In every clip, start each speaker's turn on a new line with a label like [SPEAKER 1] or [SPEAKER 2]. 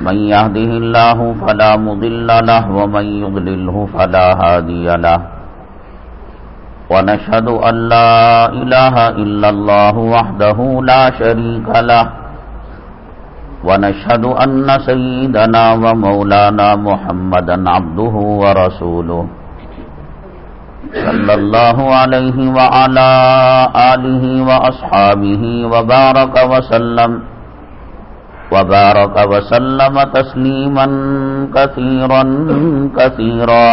[SPEAKER 1] من يهده الله فلا مضل له ومن يضلله فلا هادي له ونشهد أن لا إله إلا الله وحده لا شريك له ونشهد أن سيدنا ومولانا محمدا عبده ورسوله صلى الله عليه وعلى آله وأصحابه وبارك وسلم وعلى وبارك وسلم تسليما كثيرا كثيرا.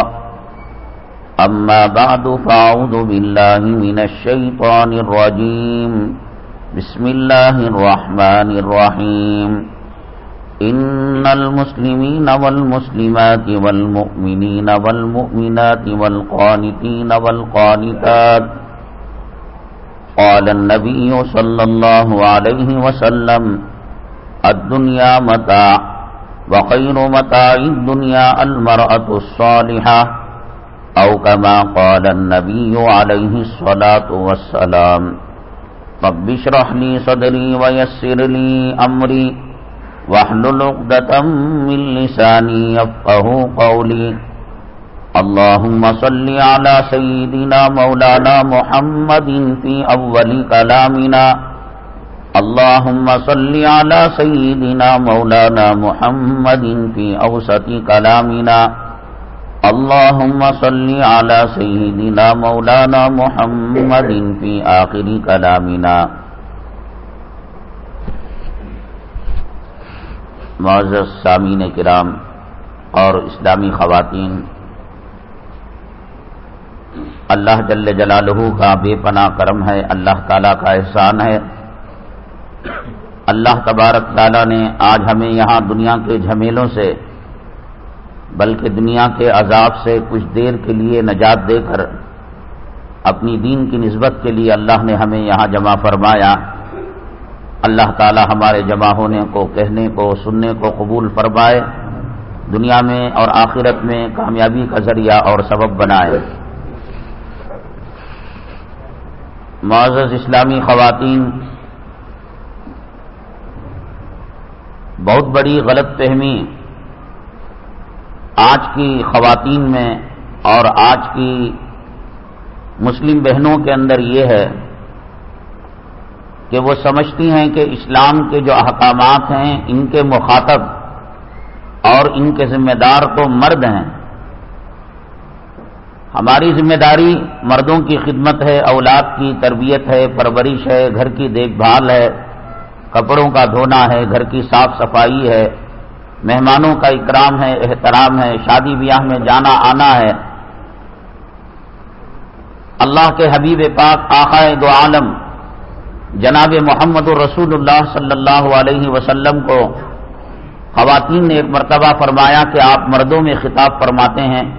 [SPEAKER 1] أما بعد، فأعوذ بالله من الشيطان الرجيم. بسم الله الرحمن الرحيم. إن المسلمين والمسلمات والمؤمنين والمؤمنات والقانتين والقانتات. قال النبي صلى الله عليه وسلم الدنيا متاع وخير متاع الدنيا المرأة الصالحة أو كما قال النبي عليه الصلاة والسلام رب اشرح لي صدري ويسر لي أمري واحلل عقدة من لساني يفقه قولي اللهم صل على سيدنا مولانا محمد في أول كلامنا اللهم صل على سيدنا مولانا محمد في أوسط كلامنا. اللهم صل على سيدنا مولانا محمد في آخر كلامنا. معزز سامین کرام اور اسلامی خواتین، اللہ جل جلالہ کا بے پناہ کرم ہے، اللہ تعالیٰ کا احسان ہے۔ اللہ تبارک تعالیٰ نے آج ہمیں یہاں دنیا کے جھمیلوں سے، بلکہ دنیا کے عذاب سے کچھ دیر کے لیے نجات دے کر اپنی دین کی نسبت کے لیے اللہ نے ہمیں یہاں جمع فرمایا۔ اللہ تعالی ہمارے جمع ہونے کو، کہنے کو، سننے کو قبول فرمائے، دنیا میں اور آخرت میں کامیابی کا ذریعہ اور سبب بنائے۔ معزز اسلامی خواتین بہت بڑی غلط فہمی آج کی خواتین میں اور آج کی مسلم بہنوں کے اندر یہ ہے کہ وہ سمجھتی ہیں کہ اسلام کے جو احکامات ہیں، ان کے مخاطب اور ان کے ذمہ دار تو مرد ہیں۔ ہماری ذمہ داری مردوں کی خدمت ہے، اولاد کی تربیت ہے، پرورش ہے، گھر کی دیکھ بھال ہے۔ کپڑوں کا دھونا ہے، گھر کی صاف صفائی ہے، مہمانوں کا اکرام ہے، احترام ہے، شادی بیاہ میں جانا آنا ہے۔ اللہ کے حبیب پاک آخائے دو عالم جناب محمد الرسول اللہ صلی اللہ علیہ وسلم کو خواتین نے ایک مرتبہ فرمایا کہ آپ مردوں میں خطاب فرماتے ہیں۔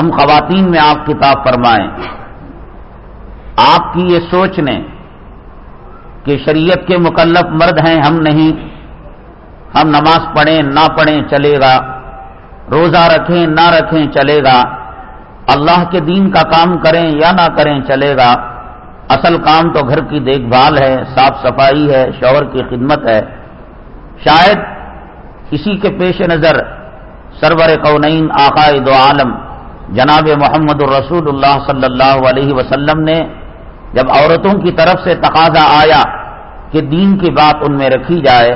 [SPEAKER 1] ہم خواتین میں آپ خطاب فرمائیں۔ آپ کی یہ سوچ نے کہ شریعت کے مکلف مرد ہیں، ہم نہیں۔ ہم نماز پڑھیں، نہ پڑھیں چلے گا۔ روزہ رکھیں، نہ رکھیں چلے گا۔ اللہ کے دین کا کام کریں یا نہ کریں چلے گا۔ اصل کام تو گھر کی دیکھ بھال ہے، صاف صفائی ہے، شوہر کی خدمت ہے۔ شاید اسی کے پیش نظر سرور کونین آقائد دو عالم جناب محمد الرسول اللہ صلی اللہ علیہ وسلم نے جب عورتوں کی طرف سے تقاضا آیا کہ دین کی بات ان میں رکھی جائے،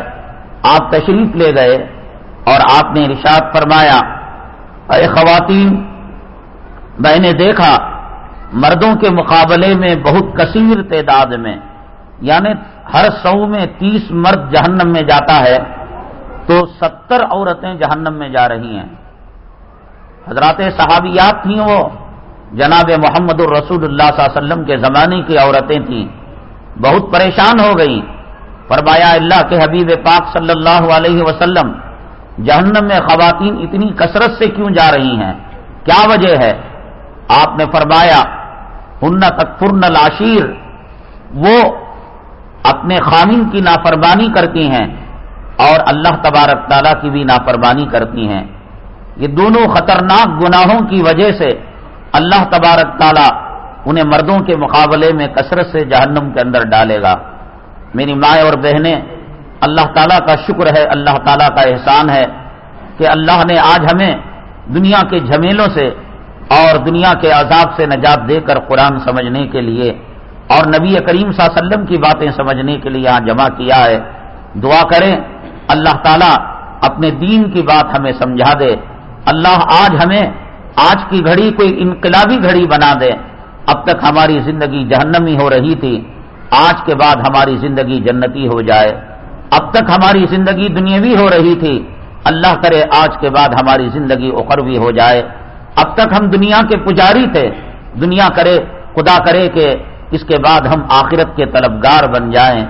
[SPEAKER 1] آپ تشریف لے گئے اور آپ نے رشاد فرمایا، اے خواتین، میں نے دیکھا مردوں کے مقابلے میں بہت کثیر تعداد میں یعنی ہر سو میں تیس مرد جہنم میں جاتا ہے تو ستر عورتیں جہنم میں جا رہی ہیں۔ حضرات صحابیات تھیں وہ۔ جناب محمد الرسول اللہ صلی اللہ علیہ وسلم کے زمانے کی عورتیں تھیں۔ بہت پریشان ہو گئی۔ فرمایا، اللہ کے حبیب پاک صلی اللہ علیہ وسلم، جہنم میں خواتین اتنی کثرت سے کیوں جا رہی ہیں؟ کیا وجہ ہے؟ آپ نے فرمایا، ہن تکفرن العشیر۔ وہ اپنے خامن کی نافرمانی کرتی ہیں اور اللہ تبارک تعالیٰ کی بھی نافرمانی کرتی ہیں۔ یہ دونوں خطرناک گناہوں کی وجہ سے اللہ تبارک تعالیٰ انہیں مردوں کے مقابلے میں کثرت سے جہنم کے اندر ڈالے گا۔ میری مائیں اور بہنیں، اللہ تعالیٰ کا شکر ہے، اللہ تعالیٰ کا احسان ہے کہ اللہ نے آج ہمیں دنیا کے جھمیلوں سے اور دنیا کے عذاب سے نجات دے کر قرآن سمجھنے کے لیے اور نبی کریم صلی اللہ علیہ وسلم کی باتیں سمجھنے کے لیے یہاں جمع کیا ہے۔ دعا کریں، اللہ تعالیٰ اپنے دین کی بات ہمیں سمجھا دے۔ اللہ آج ہمیں آج کی گھڑی کوئی انقلابی گھڑی بنا دے۔ اب تک ہماری زندگی جہنمی ہو رہی تھی۔ آج کے بعد ہماری زندگی جنتی ہو جائے۔ اب تک ہماری زندگی دنیاوی ہو رہی تھی۔ اللہ کرے آج کے بعد ہماری زندگی اخروی ہو جائے۔ اب تک ہم دنیا کے پجاری تھے۔ دنیا کرے، خدا کرے کہ اس کے بعد ہم آخرت کے طلبگار بن جائیں۔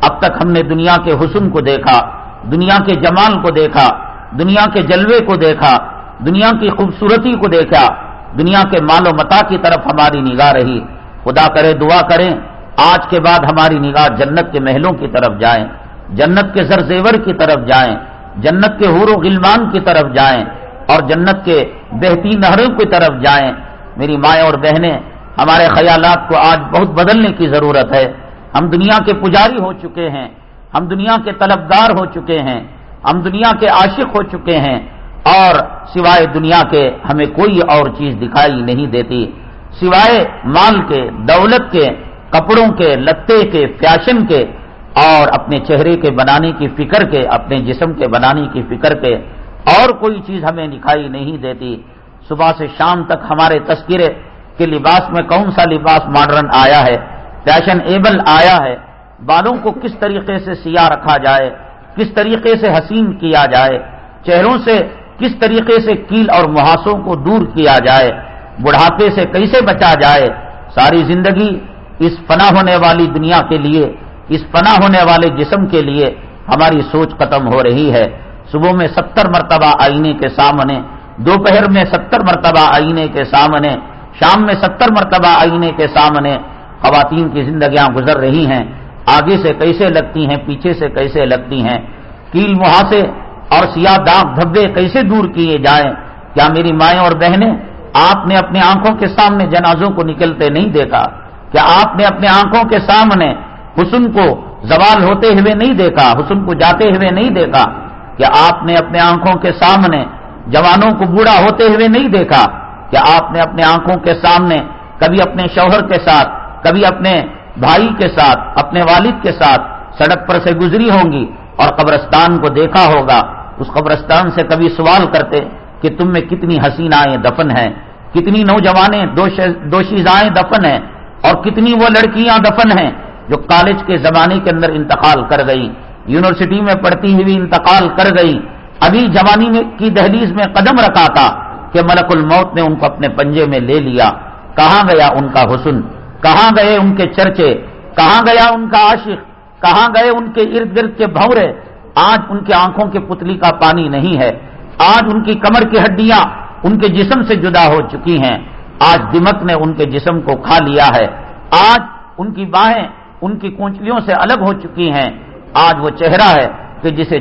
[SPEAKER 1] اب تک ہم نے دنیا کے حسن کو دیکھا، دنیا کے جمال کو دیکھا، دنیا کے جلوے کو دیکھا۔ دنیا کی خوبصورتی کو دیکھا، دنیا کے مال و متا کی طرف ہماری نگاہ رہی۔ خدا کرے، دعا کریں، آج کے بعد ہماری نگاہ جنت کے محلوں کی طرف جائیں، جنت کے زر زیور کی طرف جائیں، جنت کے حور و غلمان کی طرف جائیں اور جنت کے بہتی نہروں کی طرف جائیں۔ میری مائیں اور بہنیں، ہمارے خیالات کو آج بہت بدلنے کی ضرورت ہے۔ ہم دنیا کے پجاری ہو چکے ہیں، ہم دنیا کے طلبدار ہو چکے ہیں، ہم دنیا کے عاشق ہو چکے ہیں۔ اور سوائے دنیا کے ہمیں کوئی اور چیز دکھائی نہیں دیتی، سوائے مال کے، دولت کے، کپڑوں کے، لتے کے، فیشن کے، اور اپنے چہرے کے بنانے کی فکر کے، اپنے جسم کے بنانے کی فکر کے، اور کوئی چیز ہمیں دکھائی نہیں دیتی۔ صبح سے شام تک ہمارے تذکرے کے لباس میں کون سا لباس ماڈرن آیا ہے؟ فیشن ایبل آیا ہے؟ بالوں کو کس طریقے سے سیاہ رکھا جائے؟ کس طریقے سے حسین کیا جائے؟ چہروں سے کس طریقے سے کیل اور محاسوں کو دور کیا جائے، بڑھاپے سے کیسے بچا جائے، ساری زندگی اس فنا ہونے والی دنیا کے لیے، اس فنا ہونے والے جسم کے لیے ہماری سوچ ختم ہو رہی ہے۔ صبح میں ستر مرتبہ آئینے کے سامنے، دوپہر میں ستر مرتبہ آئینے کے سامنے، شام میں ستر مرتبہ آئینے کے سامنے خواتین کی زندگیاں گزر رہی ہیں۔ آگے سے کیسے لگتی ہیں، پیچھے سے کیسے لگتی ہیں؟ کیل محاسے اور سیاہ داغ دھبے کیسے دور کیے جائیں؟ کیا میری مائیں اور بہنیں آپ نے اپنے آنکھوں کے سامنے جنازوں کو نکلتے نہیں دیکھا؟ کیا آپ نے اپنے آنکھوں کے سامنے حسن کو زوال ہوتے ہوئے نہیں دیکھا؟ حسن کو جاتے ہوئے نہیں دیکھا؟ کیا آپ نے اپنے آنکھوں کے سامنے جوانوں کو بوڑھا ہوتے ہوئے نہیں دیکھا؟ کیا آپ نے اپنے آنکھوں کے سامنے کبھی اپنے شوہر کے ساتھ، کبھی اپنے بھائی کے ساتھ، اپنے والد کے ساتھ سڑک پر سے گزری ہوں گی اور قبرستان کو دیکھا ہوگا؟ اس قبرستان سے کبھی سوال کرتے کہ تم میں کتنی حسینائیں دفن ہیں، کتنی نوجوانیں دوشیزائیں دفن ہیں اور کتنی وہ لڑکیاں دفن ہیں جو کالج کے زمانے کے اندر انتقال کر گئی یونیورسٹی میں پڑھتی ہوئی انتقال کر گئی ابھی جوانی میں کی دہلیز میں قدم رکھا تھا کہ ملک الموت نے ان کو اپنے پنجے میں لے لیا۔ کہاں گیا ان کا حسن؟ کہاں گئے ان کے چرچے؟ کہاں گیا ان کا عاشق؟ کہاں گئے ان کے ارد گرد کے بھورے؟ آج ان کے آنکھوں کے پتلی کا پانی نہیں ہے۔ آج ان کی کمر کی ہڈیاں ان کے جسم سے جدا ہو چکی ہیں۔ آج دمک نے ان کے جسم کو کھا لیا ہے۔ آج ان کی باہیں ان کی کونچلیوں سے الگ ہو چکی ہیں۔ آج وہ چہرہ ہے کہ جسے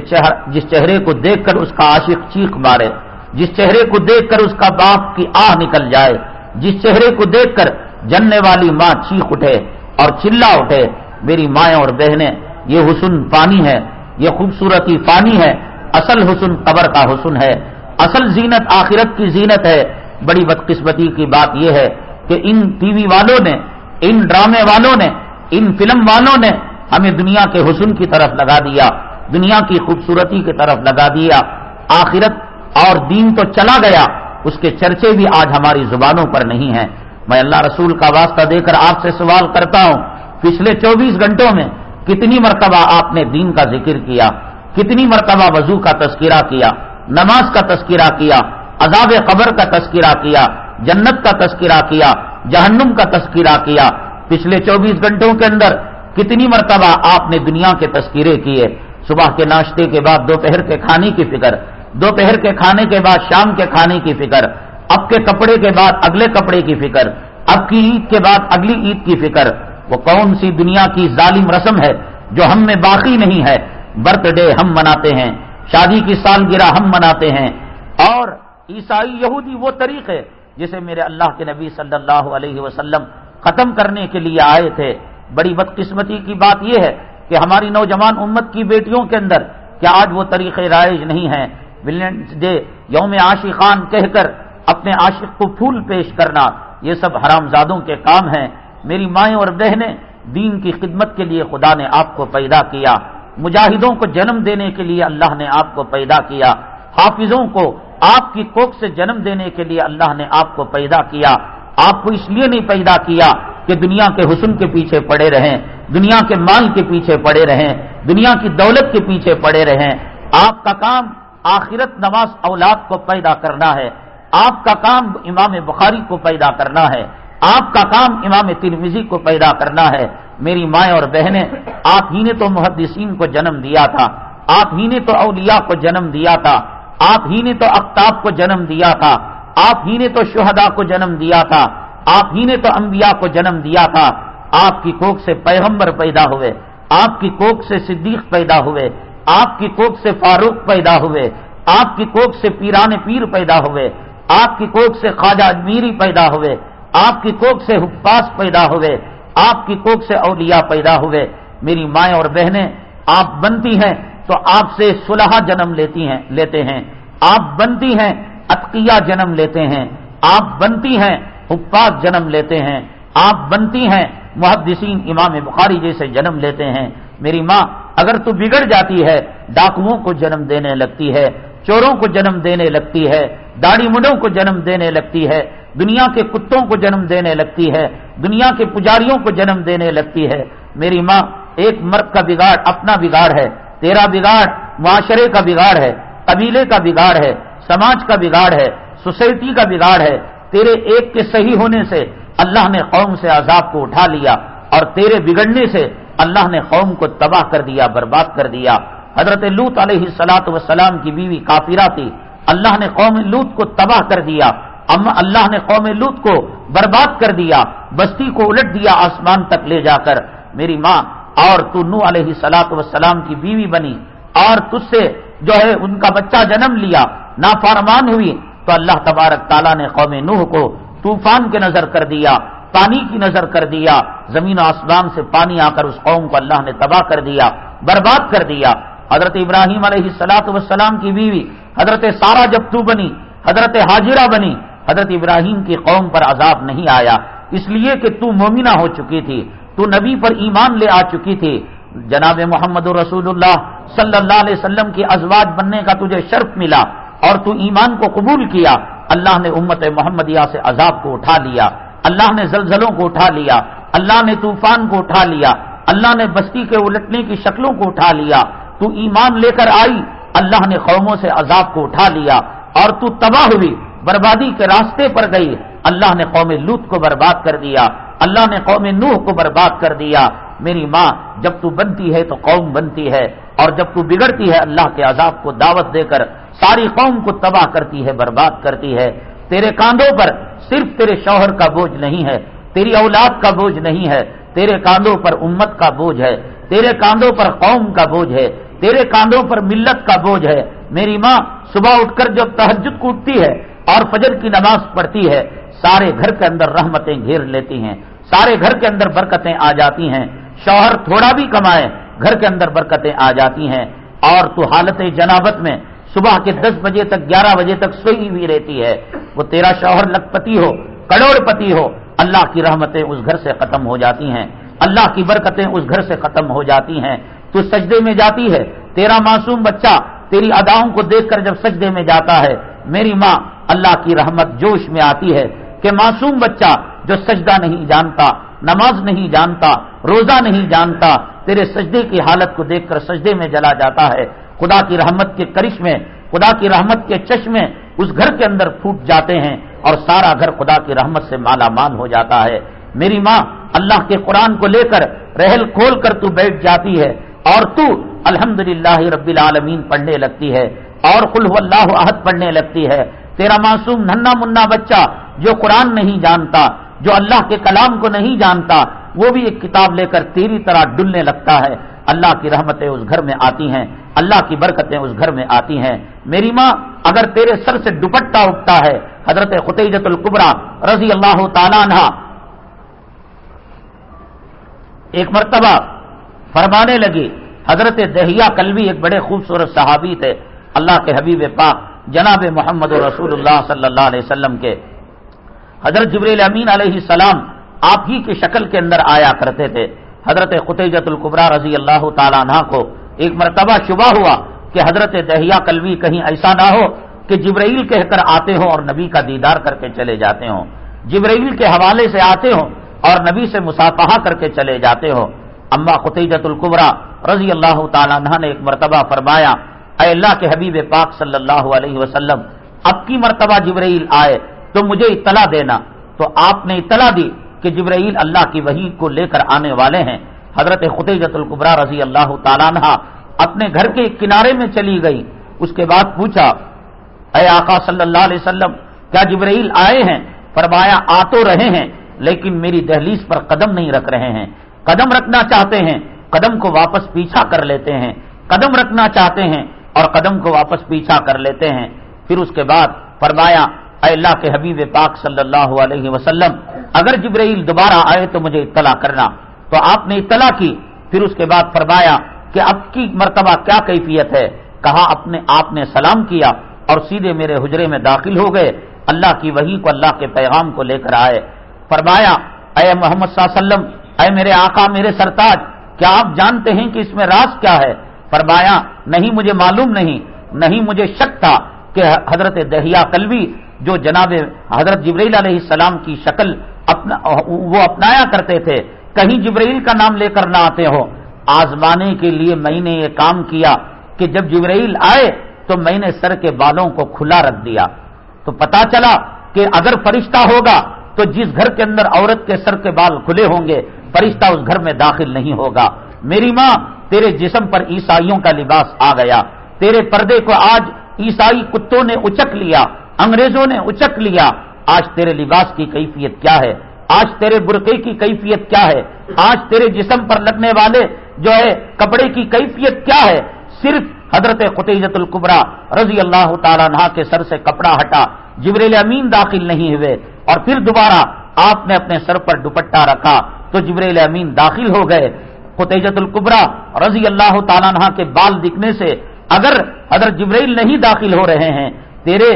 [SPEAKER 1] جس چہرے کو دیکھ کر اس کا عاشق چیخ مارے۔ جس چہرے کو دیکھ کر اس کا باپ کی آہ نکل جائے۔ جس چہرے کو دیکھ کر جننے والی ماں چیخ اٹھے اور چلا اٹھے۔ میری مائیں اور بہنیں، یہ حسن پانی ہے۔ یہ خوبصورتی پانی ہے، اصل حسن قبر کا حسن ہے، اصل زینت آخرت کی زینت ہے۔ بڑی بدقسمتی کی بات یہ ہے کہ ان ٹی وی والوں نے، ان ڈرامے والوں نے، ان فلم والوں نے ہمیں دنیا کے حسن کی طرف لگا دیا، دنیا کی خوبصورتی کی طرف لگا دیا۔ آخرت اور دین تو چلا گیا، اس کے چرچے بھی آج ہماری زبانوں پر نہیں ہیں۔ میں اللہ رسول کا واسطہ دے کر آپ سے سوال کرتا ہوں، پچھلے چوبیس گھنٹوں میں کتنی مرتبہ آپ نے دین کا ذکر کیا، کتنی مرتبہ وضو کا تذکرہ کیا، نماز کا تذکرہ کیا، عذاب قبر کا تذکرہ کیا، جنت کا تذکرہ کیا، جہنم کا تذکرہ کیا، پچھلے چوبیس گھنٹوں کے اندر کتنی مرتبہ آپ نے دنیا کے تذکرے کیے، صبح کے ناشتے کے بعد، دوپہر کے کھانے کی فکر، دوپہر کے کھانے کے بعد، شام کے کھانے کی فکر، اب کے کپڑے کے بعد، اگلے کپڑے کی فکر، اب کی عید کے بعد، اگلی عید کی فکر وہ کون سی دنیا کی ظالم رسم ہے جو ہم میں باقی نہیں ہے؟ برتھ ڈے ہم مناتے ہیں، شادی کی سالگرہ ہم مناتے ہیں۔ اور عیسائی یہودی وہ طریقے جسے میرے اللہ کے نبی صلی اللہ علیہ وسلم ختم کرنے کے لیے آئے تھے۔ بڑی بدقسمتی کی بات یہ ہے کہ ہماری نوجوان امت کی بیٹیوں کے اندر کیا آج وہ طریقے رائج نہیں ہیں ولینس ڈے، یوم عاشقان کہہ کر اپنے عاشق کو پھول پیش کرنا، یہ سب حرام زادوں کے کام ہیں۔ میری مائیں اور بہنیں دین کی خدمت کے لیے خدا نے آپ کو پیدا کیا، مجاہدوں کو جنم دینے کے لیے اللہ نے آپ کو پیدا کیا، حافظوں کو آپ کی کوک سے جنم دینے کے لیے اللہ نے آپ کو پیدا کیا۔ آپ کو اس لیے نہیں پیدا کیا کہ دنیا کے حسن کے پیچھے پڑے رہیں، دنیا کے مال کے پیچھے پڑے رہیں، دنیا کی دولت کے پیچھے پڑے رہیں۔ آپ کا کام آخرت نواز اولاد کو پیدا کرنا ہے، آپ کا کام امام بخاری کو پیدا کرنا ہے۔ آپ کا کام امام ترمیزی کو پیدا کرنا ہے۔ میری مائیں اور بہنیں، آپ ہی نے تو محدثین کو جنم دیا تھا۔ آپ ہی نے تو اولیاء کو جنم دیا تھا۔ آپ ہی نے تو اختاب کو جنم دیا تھا۔ آپ ہی نے تو شہدا کو جنم دیا تھا۔ آپ ہی نے تو انبیاء کو جنم دیا تھا۔ آپ کی کوک سے پیغمبر پیدا ہوئے۔ آپ کی کوک سے صدیق پیدا ہوئے۔ آپ کی کوک سے فاروق پیدا ہوئے۔ آپ کی کوک سے پیران پیر پیدا ہوئے۔ آپ کی کوک سے خواجہ اجمیری پیدا ہوئے۔ آپ کی کوک سے حفاظ پیدا ہوئے، آپ کی کوک سے اولیاء پیدا ہوئے۔ میری مائیں اور بہنیں آپ بنتی ہیں تو آپ سے سلحا جنم لیتی ہیں، لیتے ہیں۔ آپ بنتی ہیں اتقیہ جنم لیتے ہیں۔ آپ بنتی ہیں، حفاظ جنم لیتے ہیں۔ آپ بنتی ہیں، محدثین امام بخاری جیسے جنم لیتے ہیں۔ میری ماں اگر تو بگڑ جاتی ہے، ڈاکوؤں کو جنم دینے لگتی ہے، چوروں کو جنم دینے لگتی ہے داڑی مڈوں کو جنم دینے لگتی ہے دنیا کے کتوں کو جنم دینے لگتی ہے، دنیا کے پجاریوں کو جنم دینے لگتی ہے۔ میری ماں ایک مرد کا بگاڑ اپنا بگاڑ ہے، تیرا بگاڑ معاشرے کا بگاڑ ہے، قبیلے کا بگاڑ ہے، سماج کا بگاڑ ہے، سوسائٹی کا بگاڑ ہے۔ تیرے ایک کے صحیح ہونے سے اللہ نے قوم سے عذاب کو اٹھا لیا اور تیرے بگڑنے سے اللہ نے قوم کو تباہ کر دیا، برباد کر دیا۔ حضرت لوت علیہ سلاط وسلام کی بیوی کافرہ تھی۔ اللہ نے قوم لوت کو تباہ کر دیا۔ اما اللہ نے قوم لوت کو برباد کر دیا، بستی کو الٹ دیا، آسمان تک لے جا کر۔ میری ماں، اور تو نو علیہ سلاط وسلام کی بیوی بنی، اور تج سے جو ہے ان کا بچہ جنم لیا نافارمان ہوئی۔ تو اللہ تبارک تعالیٰ نے قوم نوح کو طوفان کے نظر کر دیا، پانی کی نظر کر دیا۔ زمین و آسمان سے پانی آ کر اس قوم کو اللہ نے تباہ کر دیا، برباد کر دیا۔ حضرت ابراہیم علیہ سلاط وسلام کی بیوی، حضرت سارا جب تو بنی، حضرت حاجرہ بنی حضرت ابراہیم کی قوم پر عذاب نہیں آیا۔ اس لیے کہ تو مومنہ ہو چکی تھی، تو نبی پر ایمان لے آ چکی تھی۔ جناب محمد رسول اللہ صلی اللہ علیہ وسلم کی ازواج بننے کا تجھے شرف ملا اور تو ایمان کو قبول کیا۔ اللہ نے امت محمدیہ سے عذاب کو اٹھا لیا۔ اللہ نے زلزلوں کو اٹھا لیا۔ اللہ نے طوفان کو اٹھا لیا۔ اللہ نے بستی کے الٹنے کی شکلوں کو اٹھا لیا۔ تو ایمان لے کر آئی۔ اللہ نے قوموں سے عذاب کو اٹھا لیا اور تو تباہ ہوئی۔ بربادی کے راستے پر گئی۔ اللہ نے قوم لوت کو برباد کر دیا۔ اللہ نے قوم نوح کو برباد کر دیا۔ میری ماں، جب تو بنتی ہے تو قوم بنتی ہے۔ اور جب تو بگڑتی ہے، اللہ کے عذاب کو دعوت دے کر ساری قوم کو تباہ کرتی ہے، برباد کرتی ہے۔ تیرے کاندھوں پر صرف تیرے شوہر کا بوجھ نہیں ہے، تیری اولاد کا بوجھ نہیں ہے۔ تیرے کاندھوں پر امت کا بوجھ ہے۔ تیرے کاندھوں پر قوم کا بوجھ ہے۔ تیرے کاندھوں پر ملت کا بوجھ ہے۔ میری ماں، صبح اٹھ کر جب تحجد کوٹتی ہے اور فجر کی نماز پڑھتی ہے، سارے گھر کے اندر رحمتیں گھیر لیتی ہیں، سارے گھر کے اندر برکتیں آ جاتی ہیں۔ شوہر تھوڑا بھی کمائے، گھر کے اندر برکتیں آ جاتی ہیں۔ اور تو حالت جنابت میں صبح کے دس بجے تک، گیارہ بجے تک سوئی ہوئی رہتی ہے۔ وہ تیرا شوہر لکھپتی ہو کروڑ پتی ہو، اللہ کی رحمتیں اس گھر سے ختم ہو جاتی ہیں۔ اللہ کی برکتیں اس گھر سے ختم ہو جاتی ہیں۔ تو سجدے میں جاتی ہے۔ تیرا معصوم بچہ تیری اداؤں کو دیکھ کر جب سجدے میں جاتا ہے، میری ماں اللہ کی رحمت جوش میں آتی ہے کہ معصوم بچہ جو سجدہ نہیں جانتا، نماز نہیں جانتا، روزہ نہیں جانتا، تیرے سجدے کی حالت کو دیکھ کر سجدے میں جلا جاتا ہے۔ خدا کی رحمت کے کرش میں خدا کی رحمت کے چشمے اس گھر کے اندر پھوٹ جاتے ہیں اور سارا گھر خدا کی رحمت سے مالا مال ہو جاتا ہے۔ میری ماں اللہ کے قرآن کو لے کر رحل کھول کر تو بیٹھ جاتی ہے اور تو الحمد رب العالمین پڑھنے لگتی ہے اور خلح اللہ عہد پڑھنے لگتی ہے۔ تیرا معصوم ننا منا بچہ جو قرآن نہیں جانتا، جو اللہ کے کلام کو نہیں جانتا، وہ بھی ایک کتاب لے کر تیری طرح ڈلنے لگتا ہے۔ اللہ کی رحمتیں اس گھر میں آتی ہیں، اللہ کی برکتیں اس گھر میں آتی ہیں۔ میری ماں، اگر تیرے سر سے دوپٹہ اٹھتا ہے، حضرت خطیجت القبرا رضی اللہ تعالیٰ عنہ ایک مرتبہ فرمانے لگی، حضرت دہیا کلوی ایک بڑے خوبصورت صحابی تھے، اللہ کے حبیب پاک جناب محمد رسول اللہ صلی اللہ علیہ وسلم کے۔ حضرت جبریل امین علیہ السلام آپ ہی کی شکل کے اندر آیا کرتے تھے۔ حضرت قطیجت القبرا رضی اللہ تعالیٰ عنہ کو ایک مرتبہ شبہ ہوا کہ حضرت دہیا کلوی کہیں ایسا نہ ہو کہ جبرائیل کہہ کر آتے ہوں اور نبی کا دیدار کر کے چلے جاتے ہوں۔ جبرائیل کے حوالے سے آتے ہوں اور نبی سے مسافہ کر کے چلے جاتے ہوں۔ اما قطیجت القبرا رضی اللہ تعالیٰ عنہ نے ایک مرتبہ فرمایا اے اللہ کے حبیب پاک صلی اللہ علیہ وسلم، اب کی مرتبہ جبرائیل آئے تو مجھے اطلاع دینا۔ تو آپ نے اطلاع دی کہ جبرائیل اللہ کی وحی کو لے کر آنے والے ہیں۔ حضرت خطیجت القبرا رضی اللہ تعالیٰ عنہ اپنے گھر کے کنارے میں چلی گئی۔ اس کے بعد پوچھا، اے آقا صلی اللہ علیہ وسلم، کیا جبرائیل آئے ہیں؟ فرمایا، آ تو رہے ہیں، لیکن میری دہلیز پر قدم نہیں رکھ رہے ہیں۔ قدم رکھنا چاہتے ہیں، قدم کو واپس پیچھا کر لیتے ہیں۔ قدم رکھنا چاہتے ہیں اور قدم کو واپس پیچھا کر لیتے ہیں۔ پھر اس کے بعد فرمایا، اے اللہ کے حبیب پاک صلی اللہ علیہ وسلم، اگر جبرائیل دوبارہ آئے تو مجھے اطلاع کرنا۔ تو آپ نے اطلاع کی۔ پھر اس کے بعد فرمایا کہ اب کی مرتبہ کیا کیفیت ہے؟ کہا، اپنے آپ نے سلام کیا اور سیدھے میرے حجرے میں داخل ہو گئے۔ اللہ کی وہی کو اللہ کے پیغام کو لے کر آئے۔ فرمایا، اے محمد صلی اللہ علیہ وسلم، اے میرے آقا، میرے سرتاج، کیا آپ جانتے ہیں کہ اس میں راز کیا ہے؟ فرمایا، نہیں مجھے معلوم نہیں نہیں مجھے شک تھا کہ حضرت دہیا کلوی، جو جناب حضرت جبریل علیہ السلام کی شکل اپنا، وہ اپنایا کرتے تھے، کہیں جبرائیل کا نام لے کر نہ آتے ہو. آزمانے کے لیے میں نے یہ کام کیا کہ جب جبرائیل آئے، تو میں نے سر کے بالوں کو کھلا رکھ دیا. تو پتا چلا کہ اگر فرشتہ ہوگا، تو جس گھر کے اندر عورت کے سر کے بال کھلے ہوں گے، فرشتہ اس گھر میں داخل نہیں ہوگا. میری ماں تیرے جسم پر عیسائیوں کا لباس آ گیا۔ تیرے پردے کو آج عیسائی کتوں نے اچک لیا، انگریزوں نے اچک لیا۔ آج تیرے لباس کی کیفیت کیا ہے؟ آج تیرے برقے کی کیفیت کیا ہے؟ آج تیرے جسم پر لگنے والے جو ہے کپڑے کی کیفیت کیا ہے؟ صرف حضرت قطیجت القبرا رضی اللہ تعالیٰ عنہ کے سر سے کپڑا ہٹا، جبریل امین داخل نہیں ہوئے، اور پھر دوبارہ آپ نے اپنے سر پر دوپٹہ رکھا تو جبریل امین داخل ہو گئے۔ قطیجت القبرا رضی اللہ تعالیٰ عنہ کے بال دکھنے سے اگر حضرت جبریل نہیں داخل ہو رہے ہیں، تیرے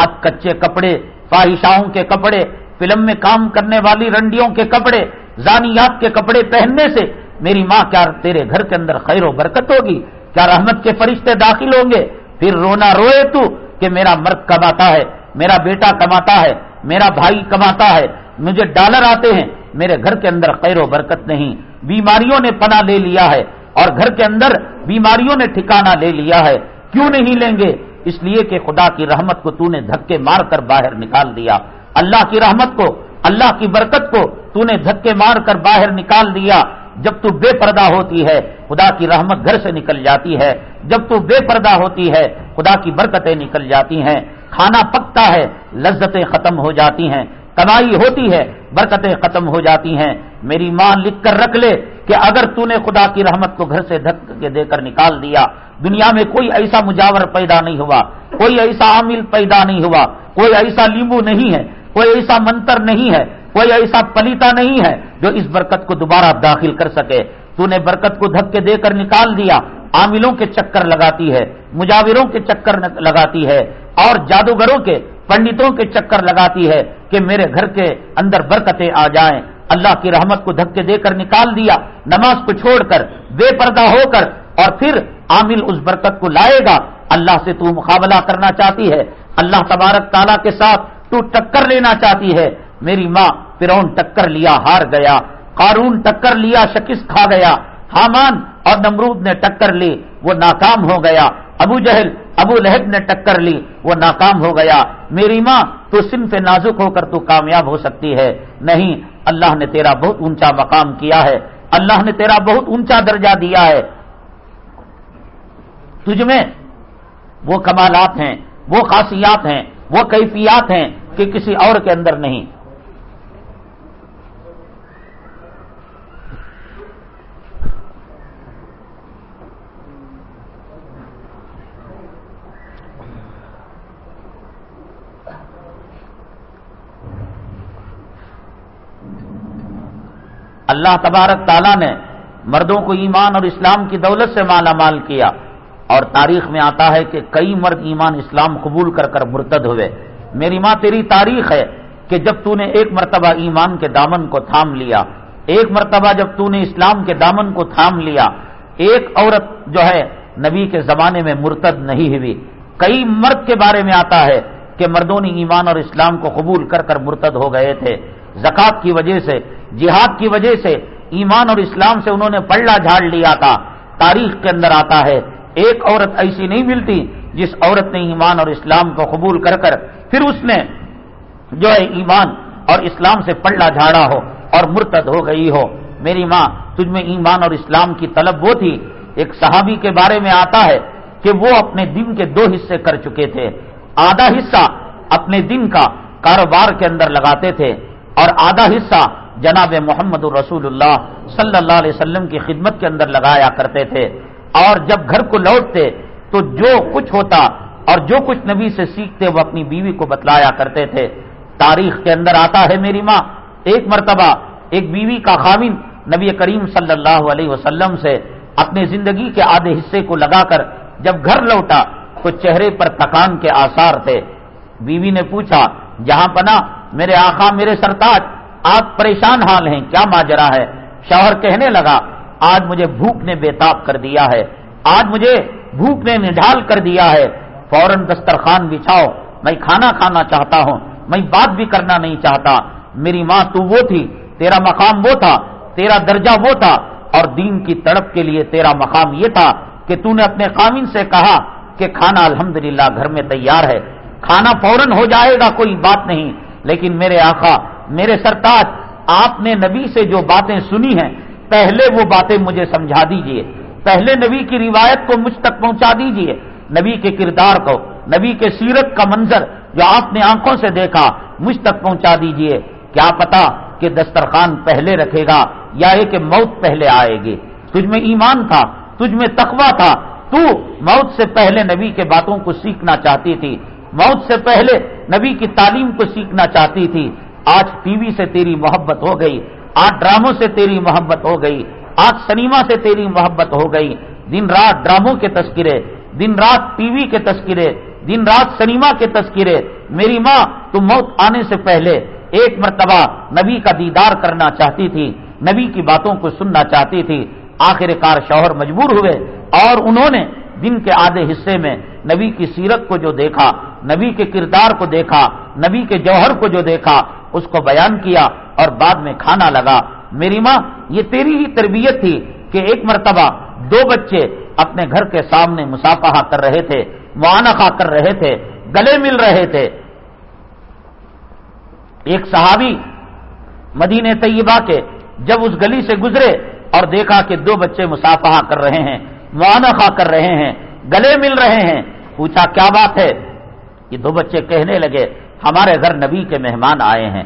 [SPEAKER 1] آج کچے کپڑے فاہشاؤں کے کپڑے، فلم میں کام کرنے والی رنڈیوں کے کپڑے، زانیات کے کپڑے پہننے سے میری ماں کیا تیرے گھر کے اندر خیر و برکت ہوگی؟ کیا رحمت کے فرشتے داخل ہوں گے؟ پھر رونا روئے تو کہ میرا مرد کماتا ہے، میرا بیٹا کماتا ہے، میرا بھائی کماتا ہے مجھے ڈالر آتے ہیں، میرے گھر کے اندر خیر و برکت نہیں۔ بیماریوں نے پناہ لے لیا ہے اور گھر کے اندر بیماریوں نے ٹھکانہ لے لیا ہے۔ کیوں نہیں لیں گے؟ اس لیے کہ خدا کی رحمت کو تو نے دھکے مار کر باہر نکال دیا۔ اللہ کی رحمت کو، اللہ کی برکت کو تو نے دھکے مار کر باہر نکال دیا۔ جب تو بے پردہ ہوتی ہے، خدا کی رحمت گھر سے نکل جاتی ہے۔ جب تو بے پردہ ہوتی ہے، خدا کی برکتیں نکل جاتی ہیں۔ کھانا پکتا ہے، لذتیں ختم ہو جاتی ہیں۔ کمائی ہوتی ہے، برکتیں ختم ہو جاتی ہیں۔ میری ماں لکھ کر رکھ لے کہ اگر تو نے خدا کی رحمت کو گھر سے دھک کے دے کر نکال دیا، دنیا میں کوئی ایسا مجاور پیدا نہیں ہوا، کوئی ایسا عامل پیدا نہیں ہوا، کوئی ایسا لیمبو نہیں ہے، کوئی ایسا منتر نہیں ہے، کوئی ایسا پلیتا نہیں ہے جو اس برکت کو دوبارہ داخل کر سکے۔ تو نے برکت کو دھکے دے کر نکال دیا۔ عاملوں کے چکر لگاتی ہے، مجاوروں کے چکر لگاتی ہے اور جادوگروں کے پنڈتوں کے چکر لگاتی ہے کہ میرے گھر کے اندر برکتیں آ جائیں۔ اللہ کی رحمت کو دھکے دے کر نکال دیا۔ نماز کو چھوڑ کر بے پردہ ہو کر اور پھر عامل اس برکت کو لائے گا۔ اللہ سے تو مقابلہ کرنا چاہتی ہے۔ اللہ تبارک تعالیٰ کے ساتھ تو ٹکر لینا چاہتی ہے۔ میری ماں فرون ٹکر لیا ہار گیا۔ قارون ٹکر لیا شکست کھا گیا۔ حامان اور نمرود نے ٹکر لی۔ وہ ناکام ہو گیا۔ ابو جہل، ابو لہب نے ٹکر لی، وہ ناکام ہو گیا۔ میری ماں، تو صنف نازک ہو کر تو کامیاب ہو سکتی ہے۔ نہیں، اللہ نے تیرا بہت اونچا مقام کیا ہے۔ اللہ نے تیرا بہت اونچا درجہ دیا ہے۔ تجھ میں وہ کمالات ہیں، وہ خاصیات ہیں، وہ کیفیات ہیں کہ کسی اور کے اندر نہیں۔ اللہ تبارک تعالیٰ نے مردوں کو ایمان اور اسلام کی دولت سے مالا مال کیا اور تاریخ میں آتا ہے کہ کئی مرد ایمان اسلام قبول کر کر مرتد ہوئے۔ میری ماں تیری تاریخ ہے کہ جب تو نے ایک مرتبہ ایمان کے دامن کو تھام لیا، ایک مرتبہ جب تو نے اسلام کے دامن کو تھام لیا، ایک عورت جو ہے نبی کے زمانے میں مرتد نہیں ہوئی۔ کئی مرد کے بارے میں آتا ہے کہ مردوں نے ایمان اور اسلام کو قبول کر کر مرتد ہو گئے تھے۔ زکات کی وجہ سے جہاد کی وجہ سے ایمان اور اسلام سے انہوں نے پلڑا جھاڑ لیا تھا۔ تاریخ کے اندر آتا ہے، ایک عورت ایسی نہیں ملتی جس عورت نے ایمان اور اسلام کو قبول کر کر پھر اس نے جو ہے ایمان اور اسلام سے پلڑا جھاڑا ہو اور مرتد ہو گئی ہو۔ میری ماں، تجھ میں ایمان اور اسلام کی طلب وہ تھی۔ ایک صحابی کے بارے میں آتا ہے کہ وہ اپنے دن کے دو حصے کر چکے تھے۔ آدھا حصہ اپنے دن کا کاروبار کے اندر لگاتے تھے اور آدھا حصہ جناب محمد الرسول اللہ صلی اللہ علیہ وسلم کی خدمت کے اندر لگایا کرتے تھے۔ اور جب گھر کو lوٹتے تو جو کچھ ہوتا اور جو کچھ نبی سے سیکھتے وہ اپنی بیوی کو بتلایا کرتے تھے۔ تاریخ کے اندر آتا ہے میری ماں۔ ایک مرتبہ ایک بیوی کا خامن نبی کریم صلی اللہ علیہ وسلم سے اپنی زندگی کے آدھے حصے کو لگا کر جب گھر لوٹا تو چہرے پر تکان کے آثار تھے۔ بیوی نے پوچھا، جہاں پنا میرے آخا میرے سرتاج آپ پریشان حال ہیں، کیا ماجرا ہے؟ شوہر کہنے لگا، آج مجھے بھوک نے بےتاب کر دیا ہے، آج مجھے بھوک نے نڈال کر دیا ہے۔ فوراً دسترخوان بچھاؤ، میں کھانا کھانا چاہتا ہوں، میں بات بھی کرنا نہیں چاہتا۔ میری ماں تو وہ تھی، تیرا مقام وہ تھا، تیرا درجہ وہ تھا، اور دین کی تڑپ کے لیے تیرا مقام یہ تھا کہ تو نے اپنے قامن سے کہا کہ کھانا الحمدللہ گھر میں تیار ہے۔ کھانا فوراً ہو جائے گا، کوئی بات نہیں، لیکن میرے آقا میرے سرتاج آپ نے نبی سے جو باتیں سنی ہیں، پہلے وہ باتیں مجھے سمجھا دیجیے۔ پہلے نبی کی روایت کو مجھ تک پہنچا دیجیے۔ نبی کے کردار کو، نبی کے سیرت کا منظر جو آپ نے آنکھوں سے دیکھا، مجھ تک پہنچا دیجیے۔ کیا پتا کہ دسترخوان پہلے رکھے گا یا یہ کہ موت پہلے آئے گی۔ تجھ میں ایمان تھا، تجھ میں تقوی تھا۔ تو موت سے پہلے نبی کے باتوں کو سیکھنا چاہتی تھی۔ موت سے پہلے نبی کی تعلیم کو سیکھنا چاہتی تھی۔ آج ٹی وی سے تیری محبت ہو گئی، آج ڈراموں سے تیری محبت ہو گئی، آج سنیما سے تیری محبت ہو گئی۔ دن رات ڈراموں کے تذکرے، دن رات ٹی وی کے تذکرے، دن رات سنیما کے تذکرے۔ میری ماں تم موت آنے سے پہلے ایک مرتبہ نبی کا دیدار کرنا چاہتی تھی، نبی کی باتوں کو سننا چاہتی تھی۔ آخر کار شوہر مجبور ہوئے اور انہوں نے دن کے آدھے حصے میں نبی کی سیرت کو جو دیکھا، نبی کے کردار کو دیکھا، نبی کے جوہر کو جو دیکھا اس کو بیان کیا اور بعد میں کھانا لگا۔ میری ماں، یہ تیری ہی تربیت تھی کہ ایک مرتبہ دو بچے اپنے گھر کے سامنے مسافہ کر رہے تھے معانخہ کر رہے تھے، گلے مل رہے تھے۔ ایک صحابی مدینہ طیبہ کے جب اس گلی سے گزرے اور دیکھا کہ دو بچے مسافہ کر رہے ہیں معانخہ کر رہے ہیں، گلے مل رہے ہیں، پوچھا، کیا بات ہے؟ یہ دو بچے کہنے لگے ہمارے گھر نبی کے مہمان آئے ہیں۔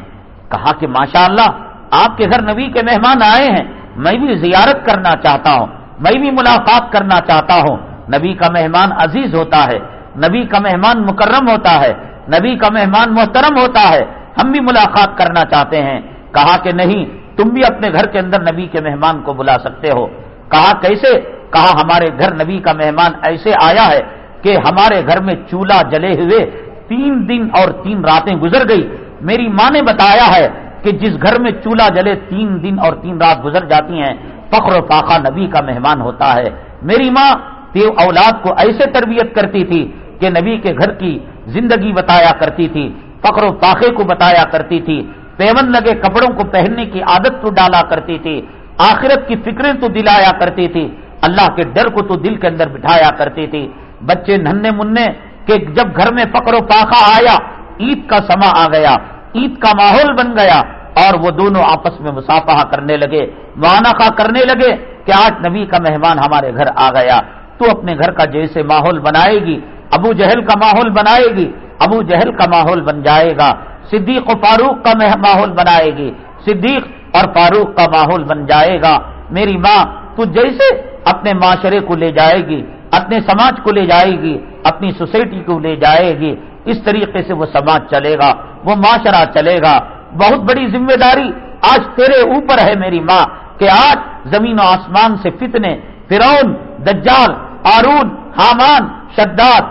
[SPEAKER 1] کہا کہ ماشاء اللہ آپ کے گھر نبی کے مہمان آئے ہیں۔ میں بھی زیارت کرنا چاہتا ہوں، میں بھی ملاقات کرنا چاہتا ہوں۔ نبی کا مہمان عزیز ہوتا ہے، نبی کا مہمان مکرم ہوتا ہے، نبی کا مہمان محترم ہوتا ہے۔ ہم بھی ملاقات کرنا چاہتے ہیں۔ کہا کہ نہیں، تم بھی اپنے گھر کے اندر نبی کے مہمان کو بلا سکتے ہو۔ کہا کیسے؟ کہا ہمارے گھر نبی کا مہمان ایسے آیا ہے کہ ہمارے گھر میں چولہا جلے ہوئے تین دن اور تین راتیں گزر گئی۔ میری ماں نے بتایا ہے کہ جس گھر میں چولہا جلے تین دن اور تین رات گزر جاتی ہیں، فخر و فاقہ نبی کا مہمان ہوتا ہے۔ میری ماں تیو اولاد کو ایسے تربیت کرتی تھی کہ نبی کے گھر کی زندگی بتایا کرتی تھی، فخر و فاقے کو بتایا کرتی تھی۔ پیون لگے کپڑوں کو پہننے کی عادت تو ڈالا کرتی تھی۔ آخرت کی فکریں تو دلایا کرتی تھی۔ اللہ کے ڈر کو تو دل کے اندر بٹھایا کرتی تھی۔ بچے ننے منہ کہ جب گھر میں فقر و پاخا آیا، عید کا سما آ گیا، عید کا ماحول بن گیا اور وہ دونوں آپس میں مسافہ کرنے لگے وانخا کرنے لگے کہ آج نبی کا مہمان ہمارے گھر آ گیا۔ تو اپنے گھر کا جیسے ماحول بنائے گی، ابو جہل کا ماحول بنائے گی، ابو جہل کا ماحول بن جائے گا۔ صدیق و فاروق کا ماحول بنائے گی۔ صدیق اور فاروق کا ماحول بن جائے گا۔ میری ماں تو جیسے اپنے معاشرے کو لے جائے گی۔ اپنے سماج کو لے جائے گی، اپنی سوسائٹی کو لے جائے گی، اس طریقے سے وہ سماج چلے گا، وہ معاشرہ چلے گا۔ بہت بڑی ذمہ داری آج تیرے اوپر ہے میری ماں، کہ آج زمین و آسمان سے فتنے فرون دجال آرون حامان، شداد،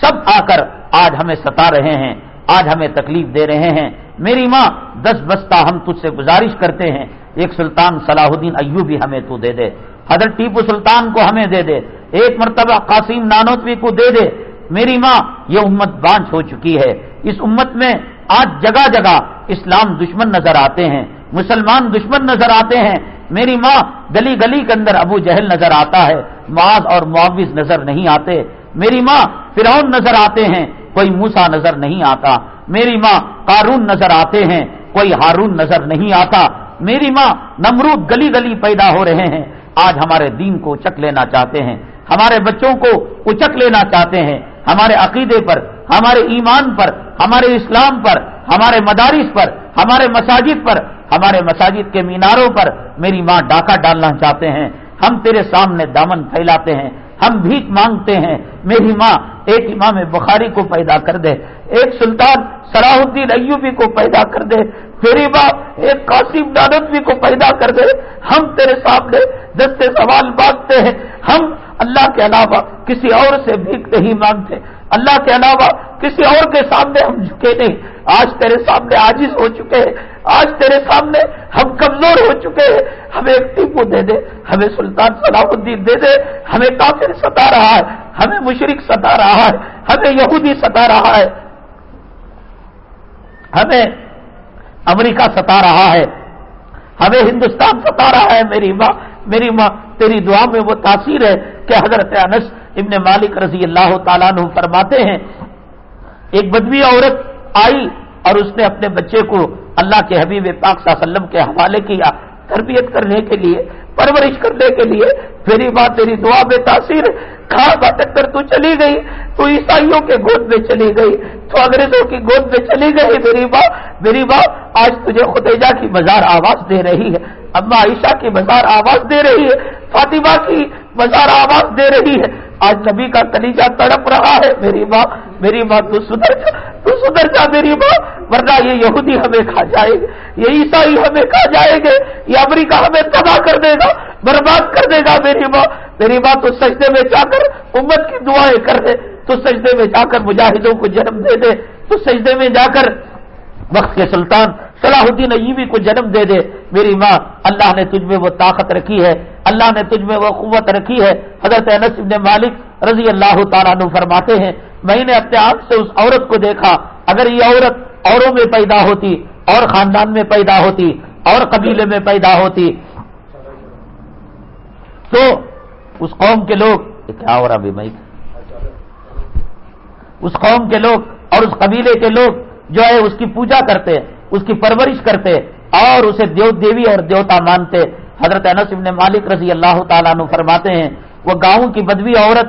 [SPEAKER 1] سب آ کر آج ہمیں ستا رہے ہیں۔ آج ہمیں تکلیف دے رہے ہیں۔ میری ماں، دس بستہ ہم تجھ سے گزارش کرتے ہیں۔ ایک سلطان صلاح الدین ایوبی ہمیں تو دے دے۔ حضرت ٹیپو سلطان کو ہمیں دے دے۔ ایک مرتبہ قاسم نانوتوی کو دے دے۔ میری ماں، یہ امت بانچ ہو چکی ہے۔ اس امت میں آج جگہ جگہ اسلام دشمن نظر آتے ہیں۔ مسلمان دشمن نظر آتے ہیں۔ میری ماں، گلی گلی کے اندر ابو جہل نظر آتا ہے۔ معاذ اور معاوض نظر نہیں آتے۔ میری ماں، فرعون نظر آتے ہیں۔ کوئی موسا نظر نہیں آتا۔ میری ماں قارون نظر آتے ہیں، کوئی ہارون نظر نہیں آتا۔ میری ماں نمرود گلی گلی پیدا ہو رہے ہیں۔ آج ہمارے دین کو اچک لینا چاہتے ہیں۔ ہمارے بچوں کو اچک لینا چاہتے ہیں۔ ہمارے عقیدے پر، ہمارے ایمان پر، ہمارے اسلام پر، ہمارے مدارس پر، ہمارے مساجد پر، ہمارے مساجد کے میناروں پر میری ماں ڈاکہ ڈالنا چاہتے ہیں۔ ہم تیرے سامنے دامن پھیلاتے ہیں۔ ہم بھیک مانگتے ہیں، میری ماں ایک امام بخاری کو پیدا کر دے، ایک سلطان صلاح الدین ایوبی کو پیدا کر دے، میری ماں ایک قاسم دانتوی کو پیدا کر دے۔ ہم تیرے سامنے دستے سوال مانگتے ہیں۔ ہم اللہ کے علاوہ کسی اور سے بھیک نہیں مانگتے۔ اللہ کے علاوہ کسی اور کے سامنے ہم جھکے نہیں۔ آج تیرے سامنے آجز ہو چکے ہیں۔ آج تیرے سامنے ہم کمزور ہو چکے ہیں۔ ہمیں ایک ٹیپو دے دے۔ ہمیں سلطان صلاح الدین دے دے۔ ہمیں کافر ستا رہا ہے۔ ہمیں مشرق ستا رہا ہے۔ ہمیں یہودی ستا رہا ہے۔ ہمیں امریکہ ستا رہا ہے۔ ہمیں ہندوستان ستا رہا ہے۔ میری ماں میری ماں، تیری دعا میں وہ تاثیر ہے کہ حضرت انس ابن مالک رضی اللہ تعالیٰ عنہ فرماتے ہیں ایک بدوی عورت آئی اور اس نے اپنے بچے کو اللہ کے حبیب پاک صلی اللہ علیہ وسلم کے حوالے کیا تربیت کرنے کے لیے، پرورش کرنے کے لیے، میری بات تیری دعا میں تاثیر کھا باتیں کر تو چلی گئی؟ تو عیسائیوں کے گود میں چلی گئی۔ تو انگریزوں کی گود میں چلی گئی، میری ماں میری ماں، آج تجھے خدیجہ کی مزار آواز دے رہی ہے، اما عائشہ کی مزار آواز دے رہی ہے، فاطمہ کی مزار آواز دے رہی ہے۔ آج نبی کا کلیجہ تڑپ رہا ہے، میری ماں میری ماں، تو سدھر جا، تو سدھر جا، میری ماں، ورنہ یہ یہودی ہمیں کھا جائے گے، یہ عیسائی ہمیں کھا جائے گے، یہ امریکہ ہمیں تباہ کر دے گا، برباد کر دے گا، میری ماں میری ماں تو سجدے میں جا کر امت کی دعائیں کر دے۔ تو سجدے میں جا کر مجاہدوں کو جنم دے دے، تو سجدے میں جا کر وقت کے سلطان صلاح الدین ایوبی کو جنم دے دے۔ میری ماں، اللہ نے تجھ میں وہ طاقت رکھی ہے، اللہ نے تجھ میں وہ قوت رکھی ہے۔ حضرت انس ابن مالک رضی اللہ تعالیٰ عنہ فرماتے ہیں، میں نے اپنے آپ سے اس عورت کو دیکھا۔ اگر یہ عورت اوروں میں پیدا ہوتی، اور خاندان میں پیدا ہوتی، اور قبیلے میں پیدا ہوتی، تو اس قوم کے لوگ کیا ہو رہا بھی اس قوم کے لوگ اور اس قبیلے کے لوگ جو ہے اس کی پوجا کرتے، اس کی پرورش کرتے اور اسے دیو دیوی اور دیوتا مانتے۔ حضرت انس ابن مالک رضی اللہ تعالیٰ عنہ فرماتے ہیں، وہ گاؤں کی بدوی عورت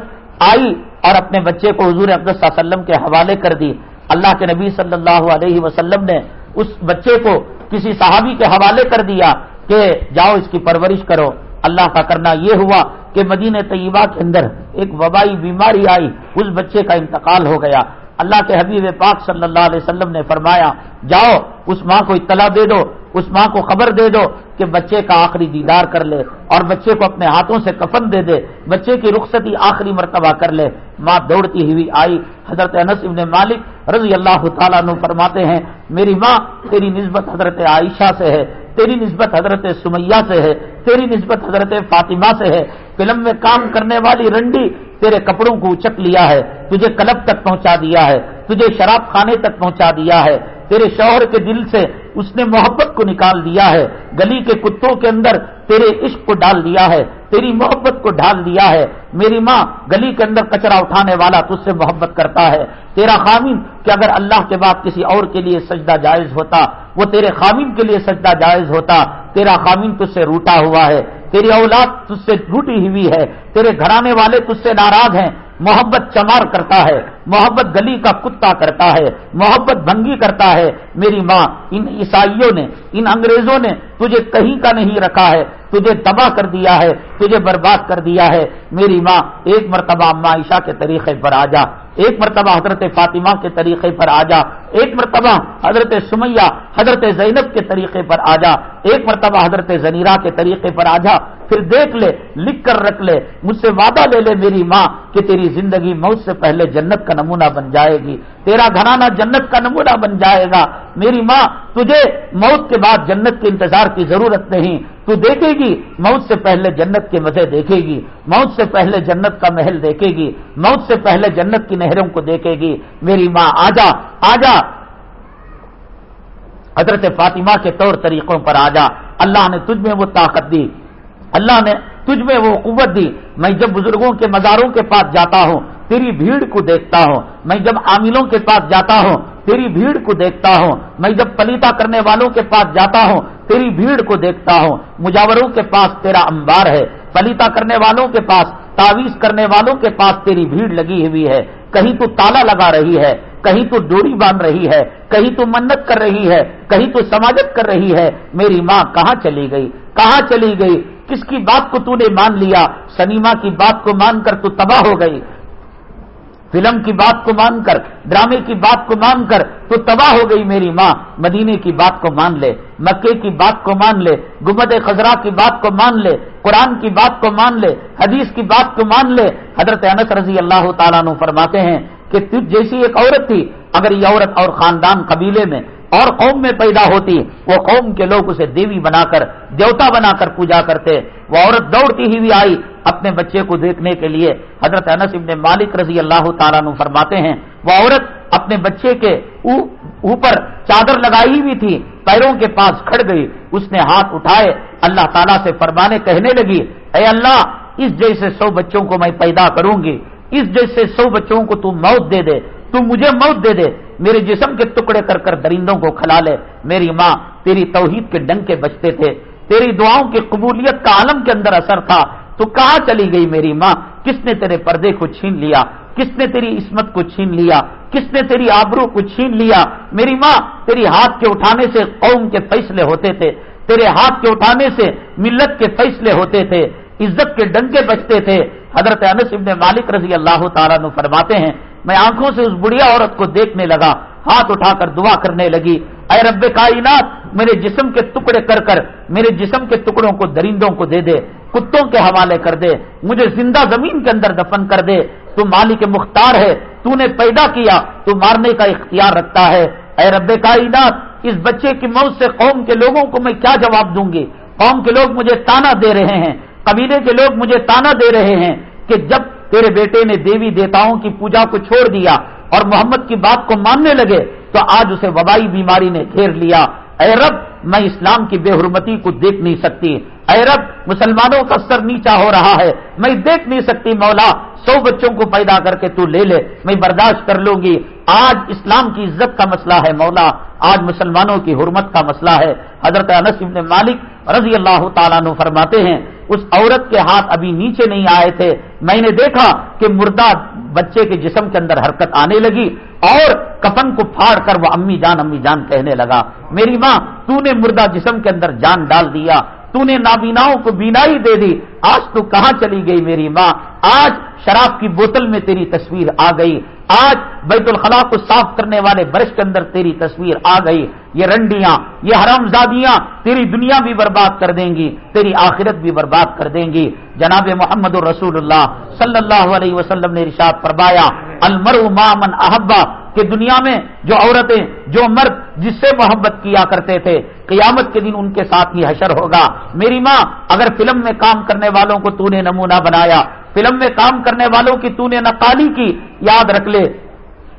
[SPEAKER 1] آئی اور اپنے بچے کو حضور علیہ وسلم کے حوالے کر دی۔ اللہ کے نبی صلی اللہ علیہ وسلم نے اس بچے کو کسی صحابی کے حوالے کر دیا کہ جاؤ اس کی پرورش کرو۔ اللہ کا کرنا یہ ہوا کہ مدینہ طیبہ کے اندر ایک وبائی بیماری آئی، اس بچے کا انتقال ہو گیا۔ اللہ کے حبیب پاک صلی اللہ علیہ وسلم نے فرمایا، جاؤ، اس ماں کو اطلاع دے دو۔ اس ماں کو خبر دے دو کہ بچے کا آخری دیدار کر لے اور بچے کو اپنے ہاتھوں سے کفن دے دے، بچے کی رخصتی آخری مرتبہ کر لے۔ ماں دوڑتی ہوئی آئی۔ حضرت انس ابن مالک رضی اللہ تعالیٰ عنہ فرماتے ہیں، میری ماں تیری نسبت حضرت عائشہ سے ہے، تیری نسبت حضرت سمیہ سے ہے، تیری نسبت حضرت فاطمہ سے ہے۔ فلم میں کام کرنے والی رنڈی تیرے کپڑوں کو اچک لیا ہے، تجھے کلب تک پہنچا دیا ہے، تجھے شراب خانے تک پہنچا دیا ہے۔ تیرے شوہر کے دل سے اس نے محبت کو نکال دیا ہے، گلی کے کتوں کے اندر تیرے عشق کو ڈال دیا ہے، تیری محبت کو ڈال دیا ہے۔ میری ماں گلی کے اندر کچرا اٹھانے والا تجھ سے محبت کرتا ہے۔ تیرا خامین کہ اگر اللہ کے بعد کسی اور کے لیے سجدہ جائز ہوتا، وہ تیرے خامین کے لیے سجدہ جائز ہوتا۔ تیرا خامین تجھ سے روٹا ہوا ہے۔ تیری اولاد تجھ سے روٹی ہوئی ہے۔ تیرے گھرانے والے تجھ سے ناراض ہیں۔ محبت چمار کرتا ہے، محبت گلی کا کتا کرتا ہے، محبت بھنگی کرتا ہے۔ میری ماں، ان عیسائیوں نے، ان انگریزوں نے تجھے کہیں کا نہیں رکھا ہے، تجھے تباہ کر دیا ہے، تجھے برباد کر دیا ہے۔ میری ماں، ایک مرتبہ اما عائشہ کے طریقے پر آ جا، ایک مرتبہ حضرت فاطمہ کے طریقے پر آ جا۔ ایک مرتبہ حضرت سمیہ، حضرت زینب کے طریقے پر آ جا، ایک مرتبہ حضرت زنیرہ کے طریقے پر آ جا، پھر دیکھ لے، لکھ کر رکھ لے، مجھ سے وعدہ لے لے میری ماں کہ تیری زندگی موت سے پہلے جنت کا نمونہ بن جائے گی، تیرا گھرانہ جنت کا نمونہ بن جائے گا، میری ماں، تجھے موت کے بعد جنت کے انتظار کی ضرورت نہیں، تو دیکھے گی، موت سے پہلے جنت کے مزے دیکھے گی، موت سے پہلے جنت کا محل دیکھے گی، موت سے پہلے جنت کی نہروں کو دیکھے گی، میری ماں آجا آجا حضرت فاطمہ کے طور طریقوں پر آجا۔ اللہ نے تجھ میں وہ طاقت دی۔ اللہ نے تجھ میں وہ قوت دی۔ میں جب بزرگوں کے مزاروں کے پاس جاتا ہوں، تیری بھیڑ کو دیکھتا ہوں۔ میں جب عاملوں کے پاس جاتا ہوں، تیری بھیڑ کو دیکھتا ہوں۔ میں جب پلیتا کرنے والوں کے پاس جاتا ہوں، تیری بھیڑ کو دیکھتا ہوں۔ مجاوروں کے پاس تیرا انبار ہے۔ پلیتا کرنے والوں کے پاس تعویز کرنے والوں کے پاس تیری بھیڑ لگی ہوئی ہے۔ کہیں تو تالا لگا رہی ہے۔ کہیں تو ڈوری باندھ رہی ہے، کہیں تو منت کر رہی ہے، کہیں تو سماجت کر رہی ہے، میری ماں کہاں چلی گئی؟ کہاں چلی گئی؟ کس کی بات کو تو نے مان لیا؟ سنیما کی بات کو مان کر تو تباہ ہو گئی۔ فلم کی بات کو مان کر، ڈرامے کی بات کو مان کر تو تباہ ہو گئی میری ماں۔ مدینے کی بات کو مان لے، مکے کی بات کو مان لے گمد خزرا کی بات کو مان لے، قرآن کی بات کو مان لے، حدیث کی بات کو مان لے۔ حضرت انس رضی اللہ تعالیٰ نو فرماتے ہیں کہ تجھ جیسی ایک عورت تھی، اگر یہ عورت اور خاندان قبیلے میں اور قوم میں پیدا ہوتی، وہ قوم کے لوگ اسے دیوی بنا کر دیوتا بنا کر پوجا کرتے۔ وہ عورت دوڑتی ہی بھی آئی اپنے بچے کو دیکھنے کے لیے۔ حضرت انس ابن مالک رضی اللہ تعالیٰ نو فرماتے ہیں، وہ عورت اپنے بچے کے اوپر چادر لگائی ہوئی تھی، پیروں کے پاس کھڑ گئی۔ اس نے ہاتھ اٹھائے، اللہ تعالیٰ سے فرمانے کہنے لگی، اے اللہ، اس جیسے سو بچوں کو میں پیدا کروں گی۔ اس جیسے سو بچوں کو تو موت دے دے، تو مجھے موت دے دے۔ میرے جسم کے ٹکڑے کر کر درندوں کو کھلا لے۔ میری ماں تیری توحید کے ڈنگ کے بچتے تھے۔ تیری دعاؤں کی قبولیت کا عالم کے اندر اثر تھا۔ تو کہاں چلی گئی میری ماں؟ کس نے تیرے پردے کو چھین لیا؟ کس نے تیری عصمت کو چھین لیا؟ کس نے تیری آبرو کو چھین لیا؟ میری ماں تیری ہاتھ کے اٹھانے سے قوم کے فیصلے ہوتے تھے۔ تیرے ہاتھ کے اٹھانے سے ملت کے فیصلے ہوتے تھے۔ عزت کے ڈنکے بچتے تھے۔ حضرت انس ابن مالک رضی اللہ تعالیٰ نے فرماتے ہیں، میں آنکھوں سے اس بڑھیا عورت کو دیکھنے لگا، ہاتھ اٹھا کر دعا کرنے لگی۔ اے رب کائنات، میرے جسم کے ٹکڑے کر کر، میرے جسم کے ٹکڑوں کو درندوں کو دے دے، کتوں کے حوالے کر دے، مجھے زندہ زمین کے اندر دفن کر دے۔ تو مالک مختار ہے، تو نے پیدا کیا، تو مارنے کا اختیار رکھتا ہے۔ اے رب کائنات، اس بچے کی موت سے قوم کے لوگوں کو میں کیا جواب دوں گی؟ قوم کے لوگ مجھے تانا دے رہے ہیں۔ قبیلے کے لوگ مجھے تانا دے رہے ہیں کہ جب تیرے بیٹے نے دیوی دیتاؤں کی پوجا کو چھوڑ دیا اور محمد کی بات کو ماننے لگے تو آج اسے وبائی بیماری نے گھیر لیا۔ اے رب، میں اسلام کی بے حرمتی کو دیکھ نہیں سکتی۔ اے رب، مسلمانوں کا سر نیچا ہو رہا ہے۔ میں دیکھ نہیں سکتی، مولا، سو بچوں کو پیدا کر کے تو لے لے۔ میں برداشت کر لوں گی۔ آج اسلام کی عزت کا مسئلہ ہے مولا، آج مسلمانوں کی حرمت کا مسئلہ ہے۔ حضرت انس ابن مالک رضی اللہ تعالیٰ نے فرماتے ہیں، اس عورت کے ہاتھ ابھی نیچے نہیں آئے تھے۔ میں نے دیکھا کہ مردہ بچے کے جسم کے اندر حرکت آنے لگی اور کفن کو پھاڑ کر وہ امی جان امی جان کہنے لگا، میری ماں، تو نے مردہ جسم کے اندر جان ڈال دیا۔ تو نے نابیناؤں کو بینائی دے دی۔ آج تو کہاں چلی گئی میری ماں؟ آج شراب کی بوتل میں تیری تصویر آ گئی۔ آج بیت الخلا کو صاف کرنے والے برش کے اندر تیری تصویر آ گئی۔ یہ رنڈیاں، یہ حرام زادیاں تیری دنیا بھی برباد کر دیں گی، تیری آخرت بھی برباد کر دیں گی۔ جناب محمد الرسول اللہ صلی اللہ علیہ وسلم نے رشاد فرمایا المر مامن احبا کہ دنیا میں جو عورتیں، جو مرد، جس سے محبت کیا کرتے تھے، قیامت کے دن ان کے ساتھ ہی حشر ہوگا۔ میری ماں، اگر فلم میں کام کرنے والوں کو تو نے نمونہ بنایا، فلم میں کام کرنے والوں کی تو نے نقالی کی، یاد رکھ لے۔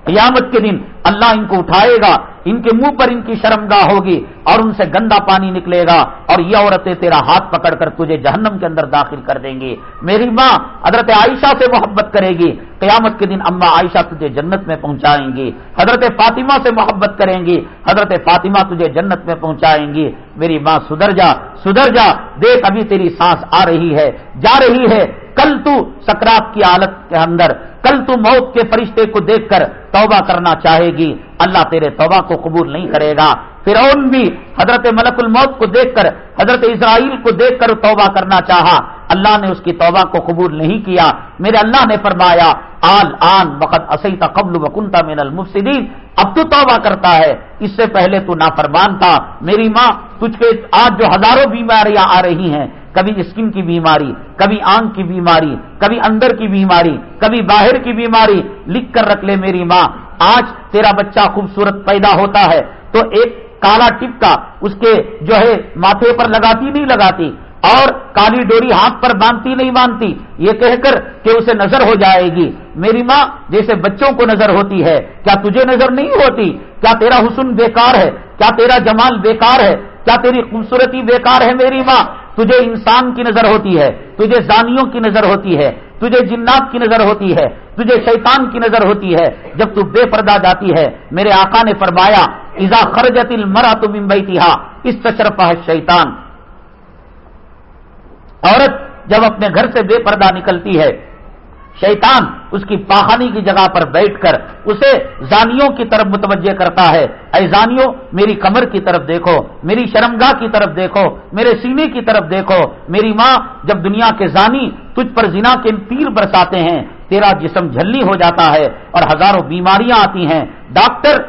[SPEAKER 1] قیامت کے دن اللہ ان کو اٹھائے گا۔ ان کے منہ پر ان کی شرمگاہ ہوگی اور ان سے گندا پانی نکلے گا اور یہ عورتیں تیرا ہاتھ پکڑ کر تجھے جہنم کے اندر داخل کر دیں گی۔ میری ماں حضرت عائشہ سے محبت کرے گی۔ قیامت کے دن اما عائشہ تجھے جنت میں پہنچائیں گی۔ حضرت فاطمہ سے محبت کریں گی۔ حضرت فاطمہ تجھے جنت میں پہنچائیں گی۔ میری ماں سدھر جا سدھر جا، دیکھ ابھی تیری سانس آ رہی ہے، جا رہی ہے۔ کل تو سکرات کی حالت کے اندر، کل تو موت کے فرشتے کو دیکھ کر توبہ کرنا چاہے گی۔ اللہ تیرے توبہ کو قبول نہیں کرے گا۔ فرعون بھی حضرت ملک الموت کو دیکھ کر، حضرت اسرائیل کو دیکھ کر توبہ کرنا چاہا۔ اللہ نے اس کی توبہ کو قبول نہیں کیا۔ میرے اللہ نے فرمایا، آل، آن وقت اصیتا قبل وکنتا من المفسدین۔ اب تو توبہ کرتا ہے۔ اس سے پہلے تو نافرمان تھا۔ میری ماں، تجھ کے آج جو ہزاروں بیماریاں آ رہی ہیں کبھی اسکن کی بیماری، کبھی آنکھ کی بیماری، کبھی اندر کی بیماری، کبھی باہر کی بیماری، لکھ کر رکھ لے میری ماں، آج تیرا بچہ خوبصورت پیدا ہوتا ہے۔ تو ایک کالا ٹپکا اس کے جو ہے ماتھے پر لگاتی نہیں لگاتی، اور کالی ڈوری ہاتھ پر باندھتی نہیں باندھتی۔ یہ کہہ کر کہ اسے نظر ہو جائے گی۔ میری ماں، جیسے بچوں کو نظر ہوتی ہے، کیا تجھے نظر نہیں ہوتی؟ کیا تیرا حسن بیکار ہے؟ کیا تیرا جمال بیکار ہے؟ کیا تیری خوبصورتی بیکار ہے میری ماں؟ تجھے انسان کی نظر ہوتی ہے، تجھے زانیوں کی نظر ہوتی ہے، تجھے جنات کی نظر ہوتی ہے، تجھے شیطان کی نظر ہوتی ہے۔ جب تو بے پردہ جاتی ہے۔ میرے آقا نے فرمایا ازا خرجت المرا تو ممبئی تہا اس تشرف شیطان۔ عورت جب اپنے گھر سے بے پردہ نکلتی ہے شیطان اس کی پاخانی کی جگہ پر بیٹھ کر اسے زانیوں کی طرف متوجہ کرتا ہے۔ اے زانیوں، میری کمر کی طرف دیکھو، میری شرمگاہ کی طرف دیکھو، میرے سینے کی طرف دیکھو۔ میری ماں جب دنیا کے زانی تجھ پر زنا کے تیر برساتے ہیں، تیرا جسم جھلی ہو جاتا ہے اور ہزاروں بیماریاں آتی ہیں۔ ڈاکٹر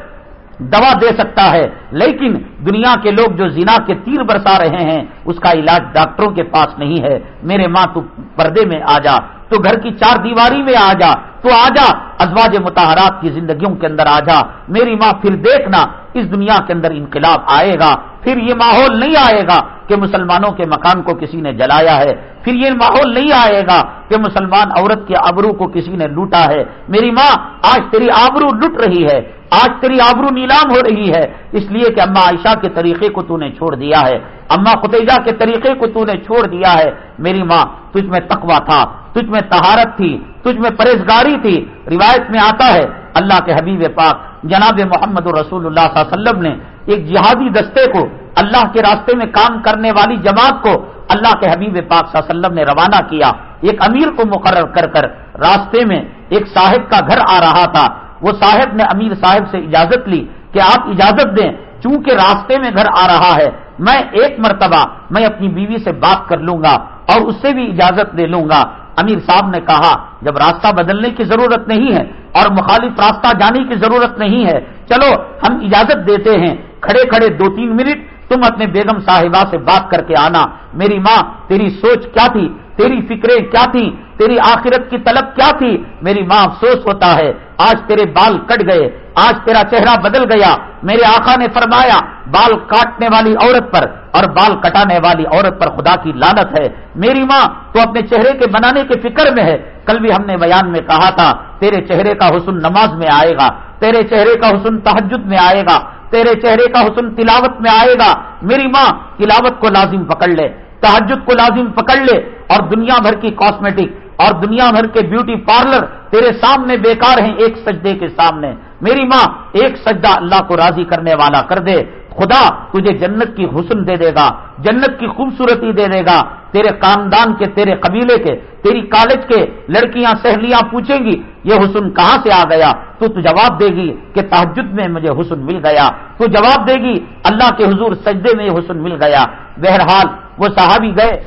[SPEAKER 1] دوا دے سکتا ہے، لیکن دنیا کے لوگ جو زنا کے تیر برسا رہے ہیں، اس کا علاج ڈاکٹروں کے پاس نہیں ہے۔ میرے ماں، تو پردے میں آ جا۔ تو گھر کی چار دیواری میں آ جا، تو آ جا، ازواج متحرات کی زندگیوں کے اندر آ جا۔ میری ماں پھر دیکھنا، اس دنیا کے اندر انقلاب آئے گا۔ پھر یہ ماحول نہیں آئے گا کہ مسلمانوں کے مکان کو کسی نے جلایا ہے۔ پھر یہ ماحول نہیں آئے گا کہ مسلمان عورت کے آبرو کو کسی نے لوٹا ہے۔ میری ماں، آج تیری آبرو لٹ رہی ہے۔ آج تیری آبرو نیلام ہو رہی ہے، اس لیے کہ اما عائشہ کے طریقے کو تو نے چھوڑ دیا ہے۔ اما خطیجہ کے طریقے کو تو نے چھوڑ دیا ہے۔ میری ماں، تجھ میں تقوا تھا، تجھ میں تہارت تھی، تجھ میں پرہیزگاری تھی۔ روایت میں آتا ہے، اللہ کے حبیب پاک جناب محمد رسول اللہ صلی اللہ علیہ وسلم نے ایک جہادی دستے کو، اللہ کے راستے میں کام کرنے والی جماعت کو اللہ کے حبیب پاک صلی اللہ علیہ وسلم نے روانہ کیا۔ ایک امیر کو مقرر کر کر راستے میں ایک صاحب کا گھر آ رہا تھا۔ وہ صاحب نے امیر صاحب سے اجازت لی کہ آپ اجازت دیں، چونکہ راستے میں گھر آ رہا ہے، میں ایک مرتبہ میں اپنی بیوی سے بات کر لوں گا اور اس سے بھی اجازت دے لوں گا۔ امیر صاحب نے کہا، جب راستہ بدلنے کی ضرورت نہیں ہے اور مخالف راستہ جانے کی ضرورت نہیں ہے، چلو ہم اجازت دیتے ہیں، کھڑے کھڑے دو تین منٹ تم اپنے بیگم صاحبہ سے بات کر کے آنا۔ میری ماں، تیری سوچ کیا تھی؟ تیری فکریں کیا تھی تیری آخرت کی طلب کیا تھی؟ میری ماں افسوس ہوتا ہے۔ آج تیرے بال کٹ گئے، آج تیرا چہرہ بدل گیا۔ میرے آقا نے فرمایا، بال کاٹنے والی عورت پر اور بال کٹانے والی عورت پر خدا کی لانت ہے۔ میری ماں، تو اپنے چہرے کے بنانے کے فکر میں ہے۔ کل بھی ہم نے بیان میں کہا تھا، تیرے چہرے کا حسن نماز میں آئے گا، تیرے چہرے کا حسن تحجد میں آئے گا۔ تیرے چہرے کا حسن تلاوت میں آئے گا۔ میری ماں، تلاوت کو لازم پکڑ لے تحجد کو لازم پکڑ لے اور دنیا بھر کی کاسمیٹک اور دنیا بھر کے بیوٹی پارلر تیرے سامنے بیکار ہیں ایک سجدے کے سامنے۔ میری ماں، ایک سجدہ اللہ کو راضی کرنے والا کر دے۔ خدا تجھے جنت کی حسن دے دے گا، جنت کی خوبصورتی دے دے گا۔ تیرے خاندان کے، تیرے قبیلے کے، تیری کالج کے لڑکیاں سہیلیاں پوچھیں گی، یہ حسن کہاں سے آ گیا؟ تو تو جواب دے گی کہ تحجد میں مجھے حسن مل گیا۔ تو جواب دے گی، اللہ کے حضور سجدے میں حسن مل گیا۔ بہرحال وہ صحابی گئے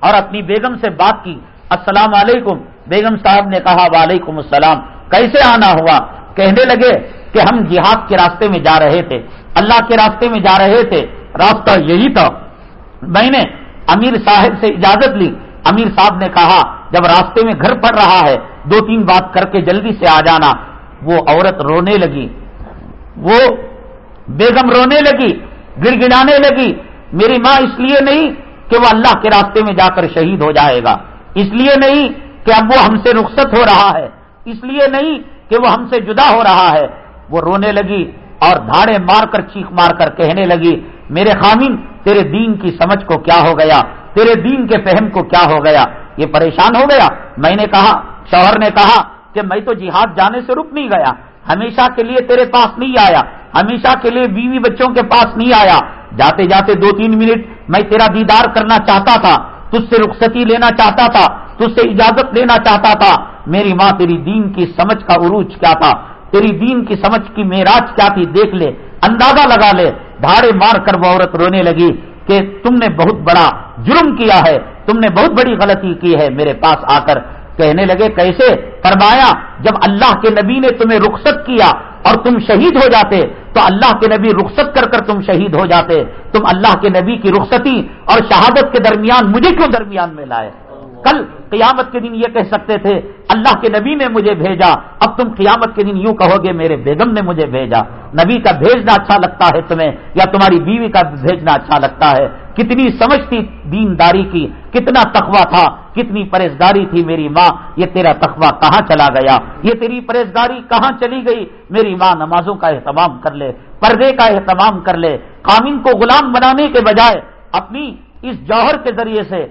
[SPEAKER 1] اور اپنی بیگم سے بات کی۔ السلام علیکم۔ بیگم صاحب نے کہا، وعلیکم السلام۔ کیسے آنا ہوا؟ کہنے لگے کہ ہم جہاد کے راستے میں جا رہے تھے۔ اللہ کے راستے میں جا رہے تھے۔ راستہ یہی تھا۔ میں نے امیر صاحب سے اجازت لی۔ امیر صاحب نے کہا، جب راستے میں گھر پڑ رہا ہے، دو تین بات کر کے جلدی سے آ جانا۔ وہ عورت رونے لگی، وہ بیگم رونے لگی گڑ گڑانے لگی، میری ماں اس لیے نہیں کہ وہ اللہ کے راستے میں جا کر شہید ہو جائے گا، اس لیے نہیں کہ اب وہ ہم سے رخصت ہو رہا ہے، اس لیے نہیں کہ وہ ہم سے جدا ہو رہا ہے۔ وہ رونے لگی اور دھاڑے مار کر چیخ مار کر کہنے لگی، میرے خامن، تیرے دین کی سمجھ کو کیا ہو گیا؟ تیرے دین کے فہم کو کیا ہو گیا؟ یہ پریشان ہو گیا؟ میں نے کہا، شوہر نے کہا کہ میں تو جہاد جانے سے رک نہیں گیا، ہمیشہ کے لیے تیرے پاس نہیں آیا، ہمیشہ کے لیے بیوی بچوں کے پاس نہیں آیا۔ جاتے جاتے دو تین منٹ میں تیرا دیدار کرنا چاہتا تھا، تجھ سے رخصتی لینا چاہتا تھا تج سے اجازت لینا چاہتا تھا۔ میری ماں تیری دین کی سمجھ کا عروج کیا تھا، تیری دین کی سمجھ کی میراج کیا تھی، دیکھ لے، اندازہ لگا لے۔ دھاڑے مار کر وہ عورت رونے لگی کہ تم نے بہت بڑا جرم کیا ہے، تم نے بہت بڑی غلطی کی ہے، میرے پاس آ کر کہنے لگے، کیسے؟ فرمایا، جب اللہ کے نبی نے تمہیں رخصت کیا اور تم شہید ہو جاتے، تو اللہ کے نبی رخصت کر کر تم شہید ہو جاتے۔ تم اللہ کے نبی کی رخصتی اور شہادت کے درمیان مجھے کیوں درمیان میں لائے؟ کل قیامت کے دن یہ کہہ سکتے تھے، اللہ کے نبی نے مجھے بھیجا، اب تم قیامت کے دن یوں کہو گے میرے بیگم نے مجھے بھیجا۔ نبی کا بھیجنا اچھا لگتا ہے تمہیں، یا تمہاری بیوی کا بھیجنا اچھا لگتا ہے۔ کتنی سمجھ تھی دینداری کی، کتنا تخوا تھا، کتنی پرہیزگاری تھی میری ماں، یہ تیرا تخوا کہاں چلا گیا؟ یہ تیری پرہیزگاری کہاں چلی گئی؟ میری ماں نمازوں کا اہتمام کر لے، پردے کا اہتمام کر لے قامن کو غلام بنانے کے بجائے اپنی اس جوہر کے ذریعے سے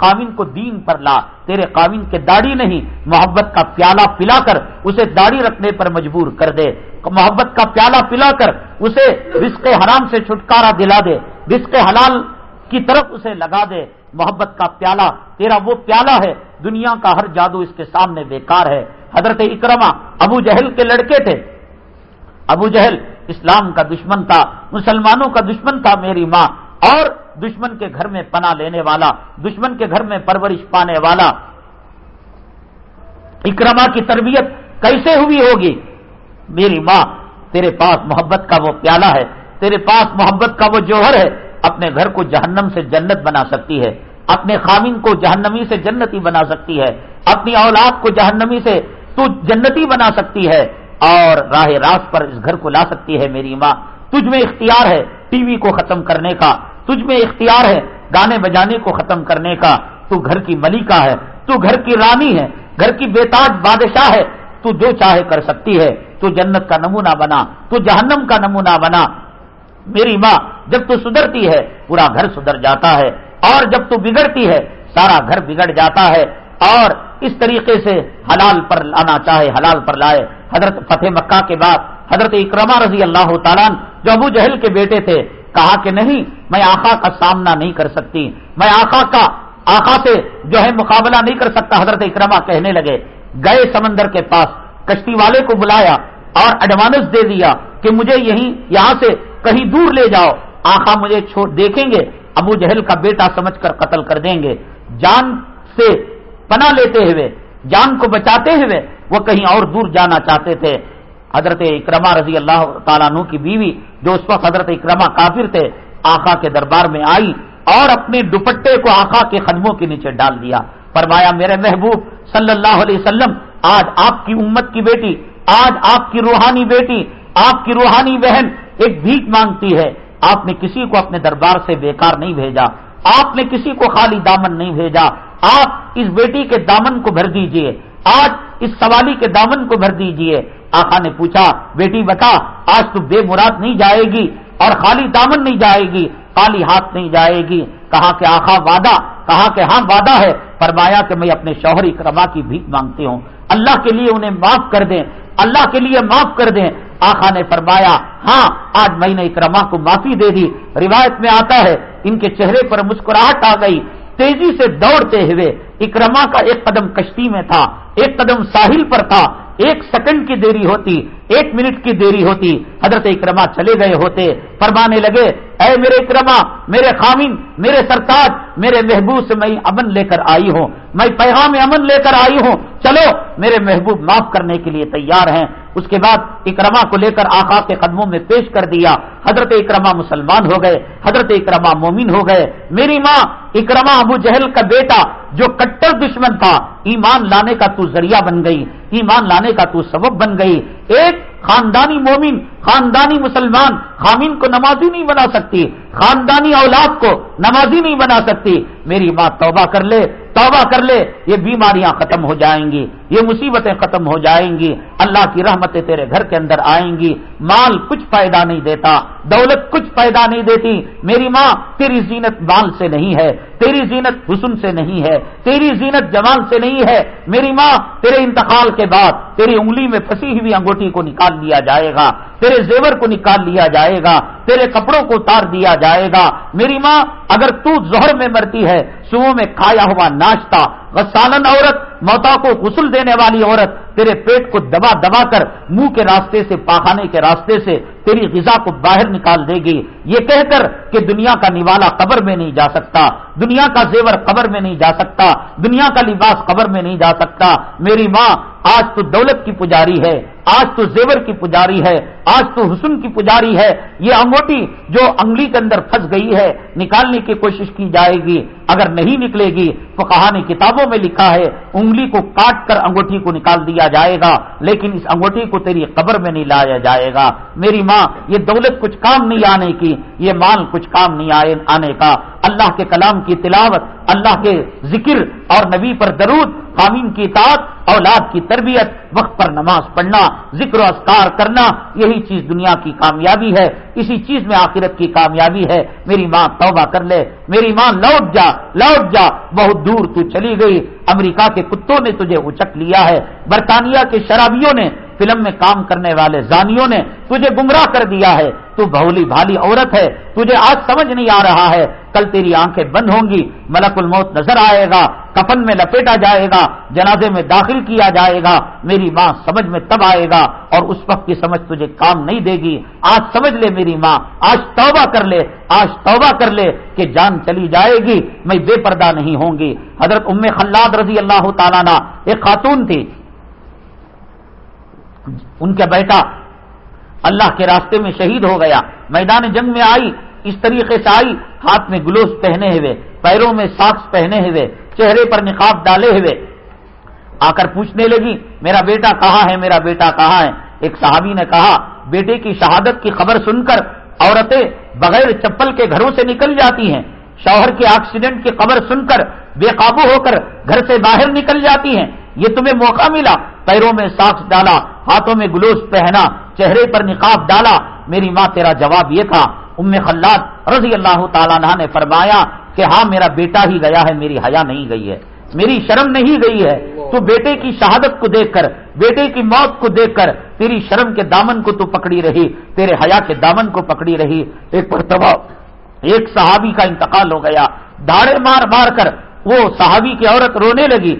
[SPEAKER 1] قامن کو دین پر لا، تیرے قامن کے داڑھی نہیں، محبت کا پیالہ پلا کر اسے داڑھی رکھنے پر مجبور کر دے۔ محبت کا پیالہ پلا کر اسے رزق حرام سے چھٹکارا دلا دے۔ رزق حلال کی طرف اسے لگا دے۔ محبت کا پیالہ، تیرا وہ پیالہ ہے، دنیا کا ہر جادو اس کے سامنے بیکار ہے۔ حضرت اکرما ابو جہل کے لڑکے تھے۔ ابو جہل اسلام کا دشمن تھا، مسلمانوں کا دشمن تھا میری ماں۔ اور دشمن کے گھر میں پناہ لینے والا، دشمن کے گھر میں پرورش پانے والا۔ اکرما کی تربیت کیسے ہوئی ہوگی؟ میری ماں، تیرے پاس محبت کا وہ پیالہ ہے، تیرے پاس محبت کا وہ جوہر ہے۔ اپنے گھر کو جہنم سے جنت بنا سکتی ہے۔ اپنے خامن کو جہنمی سے جنتی بنا سکتی ہے۔ اپنی اولاد کو جہنمی سے تو جنتی بنا سکتی ہے۔ اور راہ راست پر اس گھر کو لا سکتی ہے میری ماں۔ تجھ میں اختیار ہے ٹی وی کو ختم کرنے کا۔ تجھ میں اختیار ہے، گانے بجانے کو ختم کرنے کا۔ تو گھر کی ملکہ ہے، تو گھر کی رانی ہے، گھر کی بےتاج بادشاہ ہے۔ تو جو چاہے کر سکتی ہے، تو جنت کا نمونہ بنا، تو جہنم کا نمونہ بنا۔ میری ماں جب تو سدھرتی ہے، پورا گھر سدھر جاتا ہے۔ اور جب تو بگڑتی ہے، سارا گھر بگڑ جاتا ہے۔ اور اس طریقے سے حلال پر لانا چاہے، حلال پر لائے۔ حضرت فتح مکہ کے بعد حضرت اکرما رضی اللہ تعالیٰ جو ابو جہل کے بیٹے تھے کہا کہ نہیں، میں آخا کا سامنا نہیں کر سکتی۔ میں آخا کا آخا سے جو ہے مقابلہ نہیں کر سکتا، حضرت اکرما کہنے لگے۔ گئے سمندر کے پاس، کشتی والے کو بلایا اور ایڈوانس دے دیا کہ مجھے یہیں، یہاں سے کہیں دور لے جاؤ۔ آخا مجھے چھوڑ، دیکھیں گے۔ ابو جہل کا بیٹا سمجھ کر قتل کر دیں گے۔ جان سے پناہ لیتے ہوئے، جان کو بچاتے ہوئے وہ کہیں اور دور جانا چاہتے تھے۔ حضرت اکرما رضی اللہ تعالیٰ عنہ کی بیوی جو اس وقت حضرت اکرما کافر تھے آخا کے دربار میں آئی اور اپنے دوپٹے کو آخا کے قدموں کے نیچے ڈال دیا۔ فرمایا، میرے محبوب صلی اللہ علیہ وسلم، آج آپ کی امت کی بیٹی، آج آپ کی روحانی بیٹی، آپ کی روحانی بہن ایک بھیک مانگتی ہے۔ آپ نے کسی کو اپنے دربار سے بیکار نہیں بھیجا۔ آپ نے کسی کو خالی دامن نہیں بھیجا۔ آپ اس بیٹی کے دامن کو بھر دیجیے۔ آج اس سوالی کے دامن کو بھر دیجیے۔ آخا نے پوچھا، بیٹی بتا، آج تو بے مراد نہیں جائے گی اور خالی دامن نہیں جائے گی، خالی ہاتھ نہیں جائے گی۔ کہا کہ آخا وعدہ، کہا کہ ہاں وعدہ ہے۔ فرمایا کہ میں اپنے شوہر اکرما کی بھیک مانگتی ہوں۔ اللہ کے لیے انہیں معاف کر دیں۔ اللہ کے لیے معاف کر دیں۔ آخا نے فرمایا ہاں آج میں نے اکرما کو معافی دے دی۔ روایت میں آتا ہے، ان کے چہرے پر مسکراہٹ آ گئی۔ تیزی سے دوڑتے ہوئے اکرما کا ایک قدم کشتی میں تھا، ایک قدم ساحل پر تھا، ایک سیکنڈ کی دیری ہوتی، ایک منٹ کی دیری ہوتی۔ حضرت اکرما چلے گئے ہوتے، فرمانے لگے، اے میرے اکرما، میرے خامن، میرے سرتاج، میرے محبوب سے میں امن لے کر آئی ہوں۔ میں پیغام امن لے کر آئی ہوں۔ چلو، میرے محبوب معاف کرنے کے لیے تیار ہیں۔ اس کے بعد اکرما کو لے کر آخا کے قدموں میں پیش کر دیا۔ حضرت اکرما مسلمان ہو گئے، حضرت اکرما مومن ہو گئے۔ میری ماں اکرما ابو جہل کا بیٹا جو کٹر دشمن تھا، ایمان لانے کا تو ذریعہ بن گئی، ایمان لانے کا تو سبب بن گئی۔ ایک خاندانی مومن، خاندانی مسلمان خامین کو نمازی نہیں بنا سکتی، خاندانی اولاد کو نمازی نہیں بنا سکتی۔ میری ماں توبہ کر لے توبہ کر لے، یہ بیماریاں ختم ہو جائیں گی، یہ مصیبتیں ختم ہو جائیں گی، اللہ کی رحمتیں تیرے گھر کے اندر آئیں گی، مال کچھ فائدہ نہیں دیتا، دولت کچھ فائدہ نہیں دیتی، میری ماں تیری زینت مال سے نہیں ہے، تیری زینت حسن سے نہیں ہے، تیری زینت جمال سے نہیں ہے، میری ماں تیرے انتقال کے بعد تیری انگلی میں پھنسی ہوئی انگوٹھی کو نکال لیا جائے گا، تیرے زیور کو نکال لیا جائے گا تیرے کپڑوں کو اتار دیا جائے گا۔ میری ماں، اگر تو زہر میں مرتی ہے صبح میں کھایا ہوا ناشتہ، غسالن عورت، موتا کو غسل دینے والی عورت، تیرے پیٹ کو دبا دبا کر منہ کے راستے سے، پاخانے کے راستے سے تیری غذا کو باہر نکال دے گی۔ یہ کہہ کر کہ دنیا کا نوالا قبر میں نہیں جا سکتا، دنیا کا زیور قبر میں نہیں جا سکتا، دنیا کا لباس قبر میں نہیں جا سکتا۔ میری ماں، آج تو دولت کی پجاری ہے۔ آج تو زیور کی پجاری ہے، آج تو حسن کی پجاری ہے۔ یہ انگوٹی جو انگلی کے اندر پھنس گئی ہے، نکالنے کی کوشش کی جائے گی۔ اگر نہیں نکلے گی تو کہانی کتابوں میں لکھا ہے، انگلی کو کاٹ کر انگوٹھی کو نکال دیا جائے گا، لیکن اس انگوٹھی کو تیری قبر میں نہیں لایا جائے گا۔ میری ماں، یہ دولت کچھ کام نہیں آنے کی، یہ مال کچھ کام نہیں آنے کا۔ اللہ کے کلام کی تلاوت، اللہ کے ذکر اور نبی پر درود قامین کی اطاعت، اولاد کی تربیت، وقت پر نماز پڑھنا، ذکر و اذکار کرنا، یہی چیز دنیا کی کامیابی ہے، اسی چیز میں آخرت کی کامیابی ہے۔ میری ماں توبہ کر لے، میری ماں لوٹ جا لوٹ جا، بہت دور تو چلی گئی، امریکہ کے کتوں نے تجھے اچک لیا ہے، برطانیہ کے شرابیوں نے فلم میں کام کرنے والے زانیوں نے تجھے گمراہ کر دیا ہے۔ تو بہلی بھالی عورت ہے۔ تجھے آج سمجھ نہیں آ رہا ہے۔ کل تیری آنکھیں بند ہوں گی۔ ملک الموت نظر آئے گا۔ کفن میں لپیٹا جائے گا۔ جنازے میں داخل کیا جائے گا۔ میری ماں سمجھ میں تب آئے گا اور اس وقت کی سمجھ تجھے کام نہیں دے گی۔ آج سمجھ لے میری ماں۔ آج توبہ کر لے۔ آج توبہ کر لے کہ جان چلی جائے گی۔ میں بے پردہ نہیں ہوں گی۔ حضرت ام خلاد رضی اللہ تعالیٰ ایک خاتون تھی۔ ان کا بیٹا اللہ کے راستے میں شہید ہو گیا۔ میدان جنگ میں آئی، اس طریقے سے آئی، ہاتھ میں گلوز پہنے ہوئے، پیروں میں ساکس پہنے ہوئے، چہرے پر نقاب ڈالے ہوئے۔ آ کر پوچھنے لگی، میرا بیٹا کہاں ہے، میرا بیٹا کہاں ہے؟ ایک صحابی نے کہا، بیٹے کی شہادت کی خبر سن کر عورتیں بغیر چپل کے گھروں سے نکل جاتی ہیں۔ شوہر کے ایکسیڈنٹ کی خبر سن کر، بے قابو ہو کر گھر سے باہر نکل جاتی ہیں۔ یہ تمہیں موقع ملا۔ پیروں میں ساکس ڈالا، ہاتھوں میں گلوز پہنا، چہرے پر نقاب ڈالا، میری ماں تیرا جواب یہ تھا، ام خلاد رضی اللہ تعالیٰ نے فرمایا کہ ہاں میرا بیٹا ہی گیا ہے، میری حیا نہیں گئی ہے، میری شرم نہیں گئی ہے، تو بیٹے کی شہادت کو دیکھ کر، بیٹے کی موت کو دیکھ کر، تیری شرم کے دامن کو تو پکڑی رہی، تیرے حیا کے دامن کو پکڑی رہی۔ ایک مرتبہ ایک صحابی کا انتقال ہو گیا، داڑے مار مار کر وہ صحابی کی عورت رونے لگی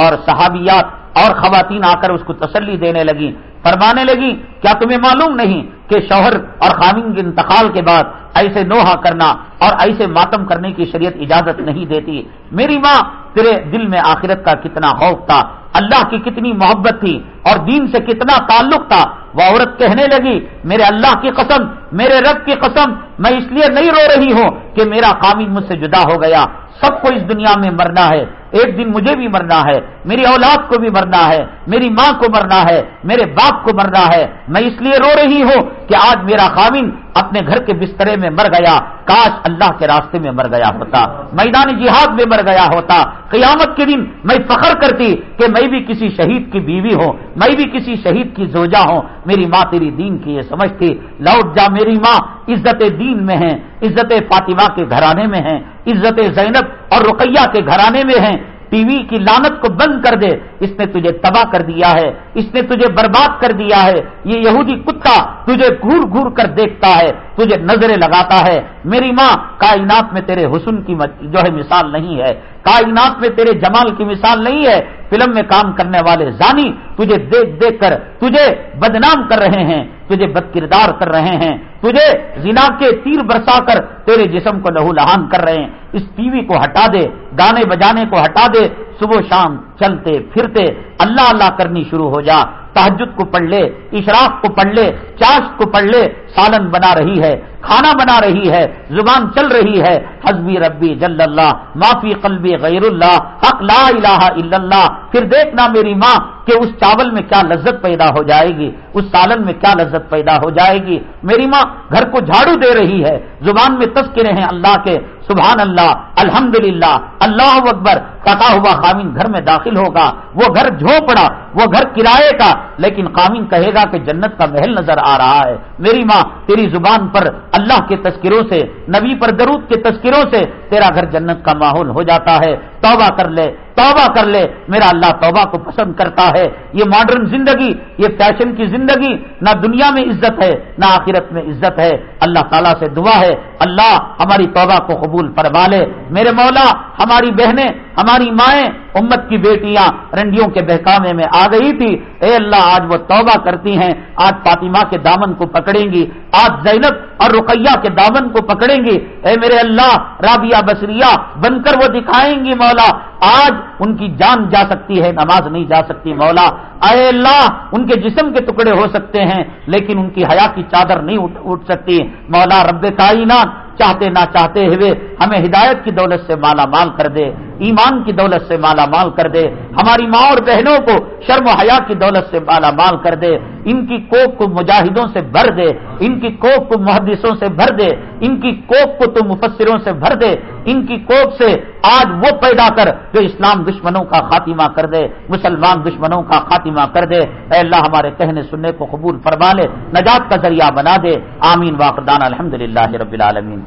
[SPEAKER 1] اور صحابیات اور خواتین آ کر اس کو تسلی دینے لگی، فرمانے لگی، کیا تمہیں معلوم نہیں کہ شوہر اور خامین کے انتقال کے بعد ایسے نوحہ کرنا اور ایسے ماتم کرنے کی شریعت اجازت نہیں دیتی؟ میری ماں، تیرے دل میں آخرت کا کتنا خوف تھا، اللہ کی کتنی محبت تھی اور دین سے کتنا تعلق تھا۔ وہ عورت کہنے لگی، میرے اللہ کی قسم، میرے رب کی قسم، میں اس لیے نہیں رو رہی ہوں کہ میرا خامین مجھ سے جدا ہو گیا۔ سب کو اس دنیا میں مرنا ہے۔ ایک دن مجھے بھی مرنا ہے، میری اولاد کو بھی مرنا ہے، میری ماں کو مرنا ہے، میرے باپ کو مرنا ہے۔ میں اس لیے رو رہی ہوں کہ آج میرا خامن اپنے گھر کے بسترے میں مر گیا، کاش اللہ کے راستے میں مر گیا ہوتا، میدان جہاد میں مر گیا ہوتا۔ قیامت کے دن میں فخر کرتی کہ میں بھی کسی شہید کی بیوی ہوں، میں بھی کسی شہید کی زوجہ ہوں۔ میری ماں تیری دین کی یہ سمجھتی لوٹ جا میری ماں، عزت دین میں ہیں عزت فاطمہ کے گھرانے میں ہیں عزت زینب اور رقیہ کے گھرانے میں ہیں، ٹی وی کی لانت کو بند کر دے، اس نے تجھے تباہ کر دیا ہے، اس نے تجھے برباد کر دیا ہے، یہ یہودی کتا تجھے گور گور کر دیکھتا ہے۔ تجھے نظریں لگاتا ہے۔ میری ماں کائنات میں تیرے حسن کی جو ہے مثال نہیں ہے۔ کائنات میں تیرے جمال کی مثال نہیں ہے۔ فلم میں کام کرنے والے زانی تجھے دیکھ دیکھ کر تجھے بدنام کر رہے ہیں۔ تجھے بد کردار کر رہے ہیں۔ تجھے زنا کے تیر برسا کر تیرے جسم کو لہو لہان کر رہے ہیں۔ اس ٹی وی کو ہٹا دے، گانے بجانے کو ہٹا دے۔ صبح شام چلتے پھرتے، اللہ اللہ کرنی شروع ہو جا۔ تحجد کو پڑھ لے، اشراق کو پڑھ لے، چاش کو پڑھ لے، سالن بنا رہی ہے۔ کھانا بنا رہی ہے، زبان چل رہی ہے۔ حزبی ربی جل اللہ، معافی قلبی غیر اللہ، حق لا الہ الا اللہ۔ پھر دیکھنا میری ماں کہ اس چاول میں کیا لذت پیدا ہو جائے گی، اس سالن میں کیا لذت پیدا ہو جائے گی۔ میری ماں گھر کو جھاڑو دے رہی ہے، زبان میں تذکرے ہیں اللہ کے۔ سبحان اللہ الحمد للہ اللہ اکبر۔ کٹا ہوا خامین گھر میں داخل ہوگا۔ وہ گھر جھوپڑا وہ گھر کرائے کا۔ لیکن خامین کہے گا کہ جنت کا محل نظر آ رہا ہے۔ میری ماں، تیری زبان پر اللہ کے تذکروں سے، نبی پر درود کے تذکروں سے تیرا گھر جنت کا ماحول ہو جاتا ہے، توبہ کر لے توبہ کر لے، میرا اللہ توبہ کو پسند کرتا ہے۔ یہ ماڈرن زندگی، یہ فیشن کی زندگی نہ دنیا میں عزت ہے، نہ آخرت میں عزت ہے۔ اللہ تعالیٰ سے دعا ہے، اللہ ہماری توبہ کو قبول فرما لے۔ میرے مولا، ہماری بہنیں، ہماری مائیں، امت کی بیٹیاں رنڈیوں کے بہکامے میں آ گئی تھی۔ اے اللہ، آج وہ توبہ کرتی ہیں۔ آج فاطمہ کے دامن کو پکڑیں گی۔ آج زینب اور رقیہ کے دامن کو پکڑیں گی۔ اے میرے اللہ، رابعہ بصریہ، بن کر وہ دکھائیں گی مولا۔ آج ان کی جان جا سکتی ہے، نماز نہیں جا سکتی، مولا۔ اے اللہ، ان کے جسم کے ٹکڑے ہو سکتے ہیں، لیکن ان کی حیا کی چادر نہیں اٹھ سکتی۔ مولا، رب کائنات چاہتے نہ چاہتے ہوئے ہمیں ہدایت کی دولت سے مالا مال کر دے۔ ایمان کی دولت سے مالا مال کر دے، ہماری ماں اور بہنوں کو شرم و حیا کی دولت سے مالا مال کر دے، ان کی کوک کو مجاہدوں سے بھر دے، ان کی کوک کو محدثوں سے بھر دے، ان کی کوک کو تو مفسروں سے بھر دے، ان کی کوک سے آج وہ پیدا کر جو اسلام دشمنوں کا خاتمہ کر دے، مسلمان دشمنوں کا خاتمہ کر دے۔ اے اللہ، ہمارے کہنے سننے کو قبول فرما لے، نجات کا ذریعہ بنا دے۔ آمین واقدان الحمد للہ رب العالمین۔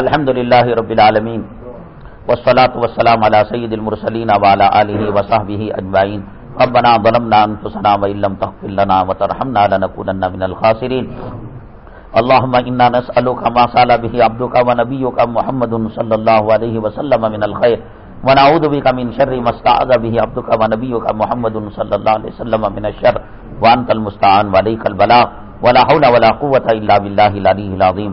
[SPEAKER 1] الحمد للہ رب العالمین والصلاة والسلام على سید المرسلین وعلى آلہ وصحبہ اجمعین ربنا ظلمنا انفسنا وإن لم تغفر لنا وترحمنا لنكونن من الخاسرين اللهم إنا نسألك ما سال به عبدك ونبيك محمد صلى الله عليه وسلم من الخير ونعوذ بك من شر ما استعاذ به عبدك ونبيك محمد صلى الله عليه وسلم من الشر وأنت المستعان وعليك البلاغ ولا حول ولا قوة إلا بالله العلي العظيم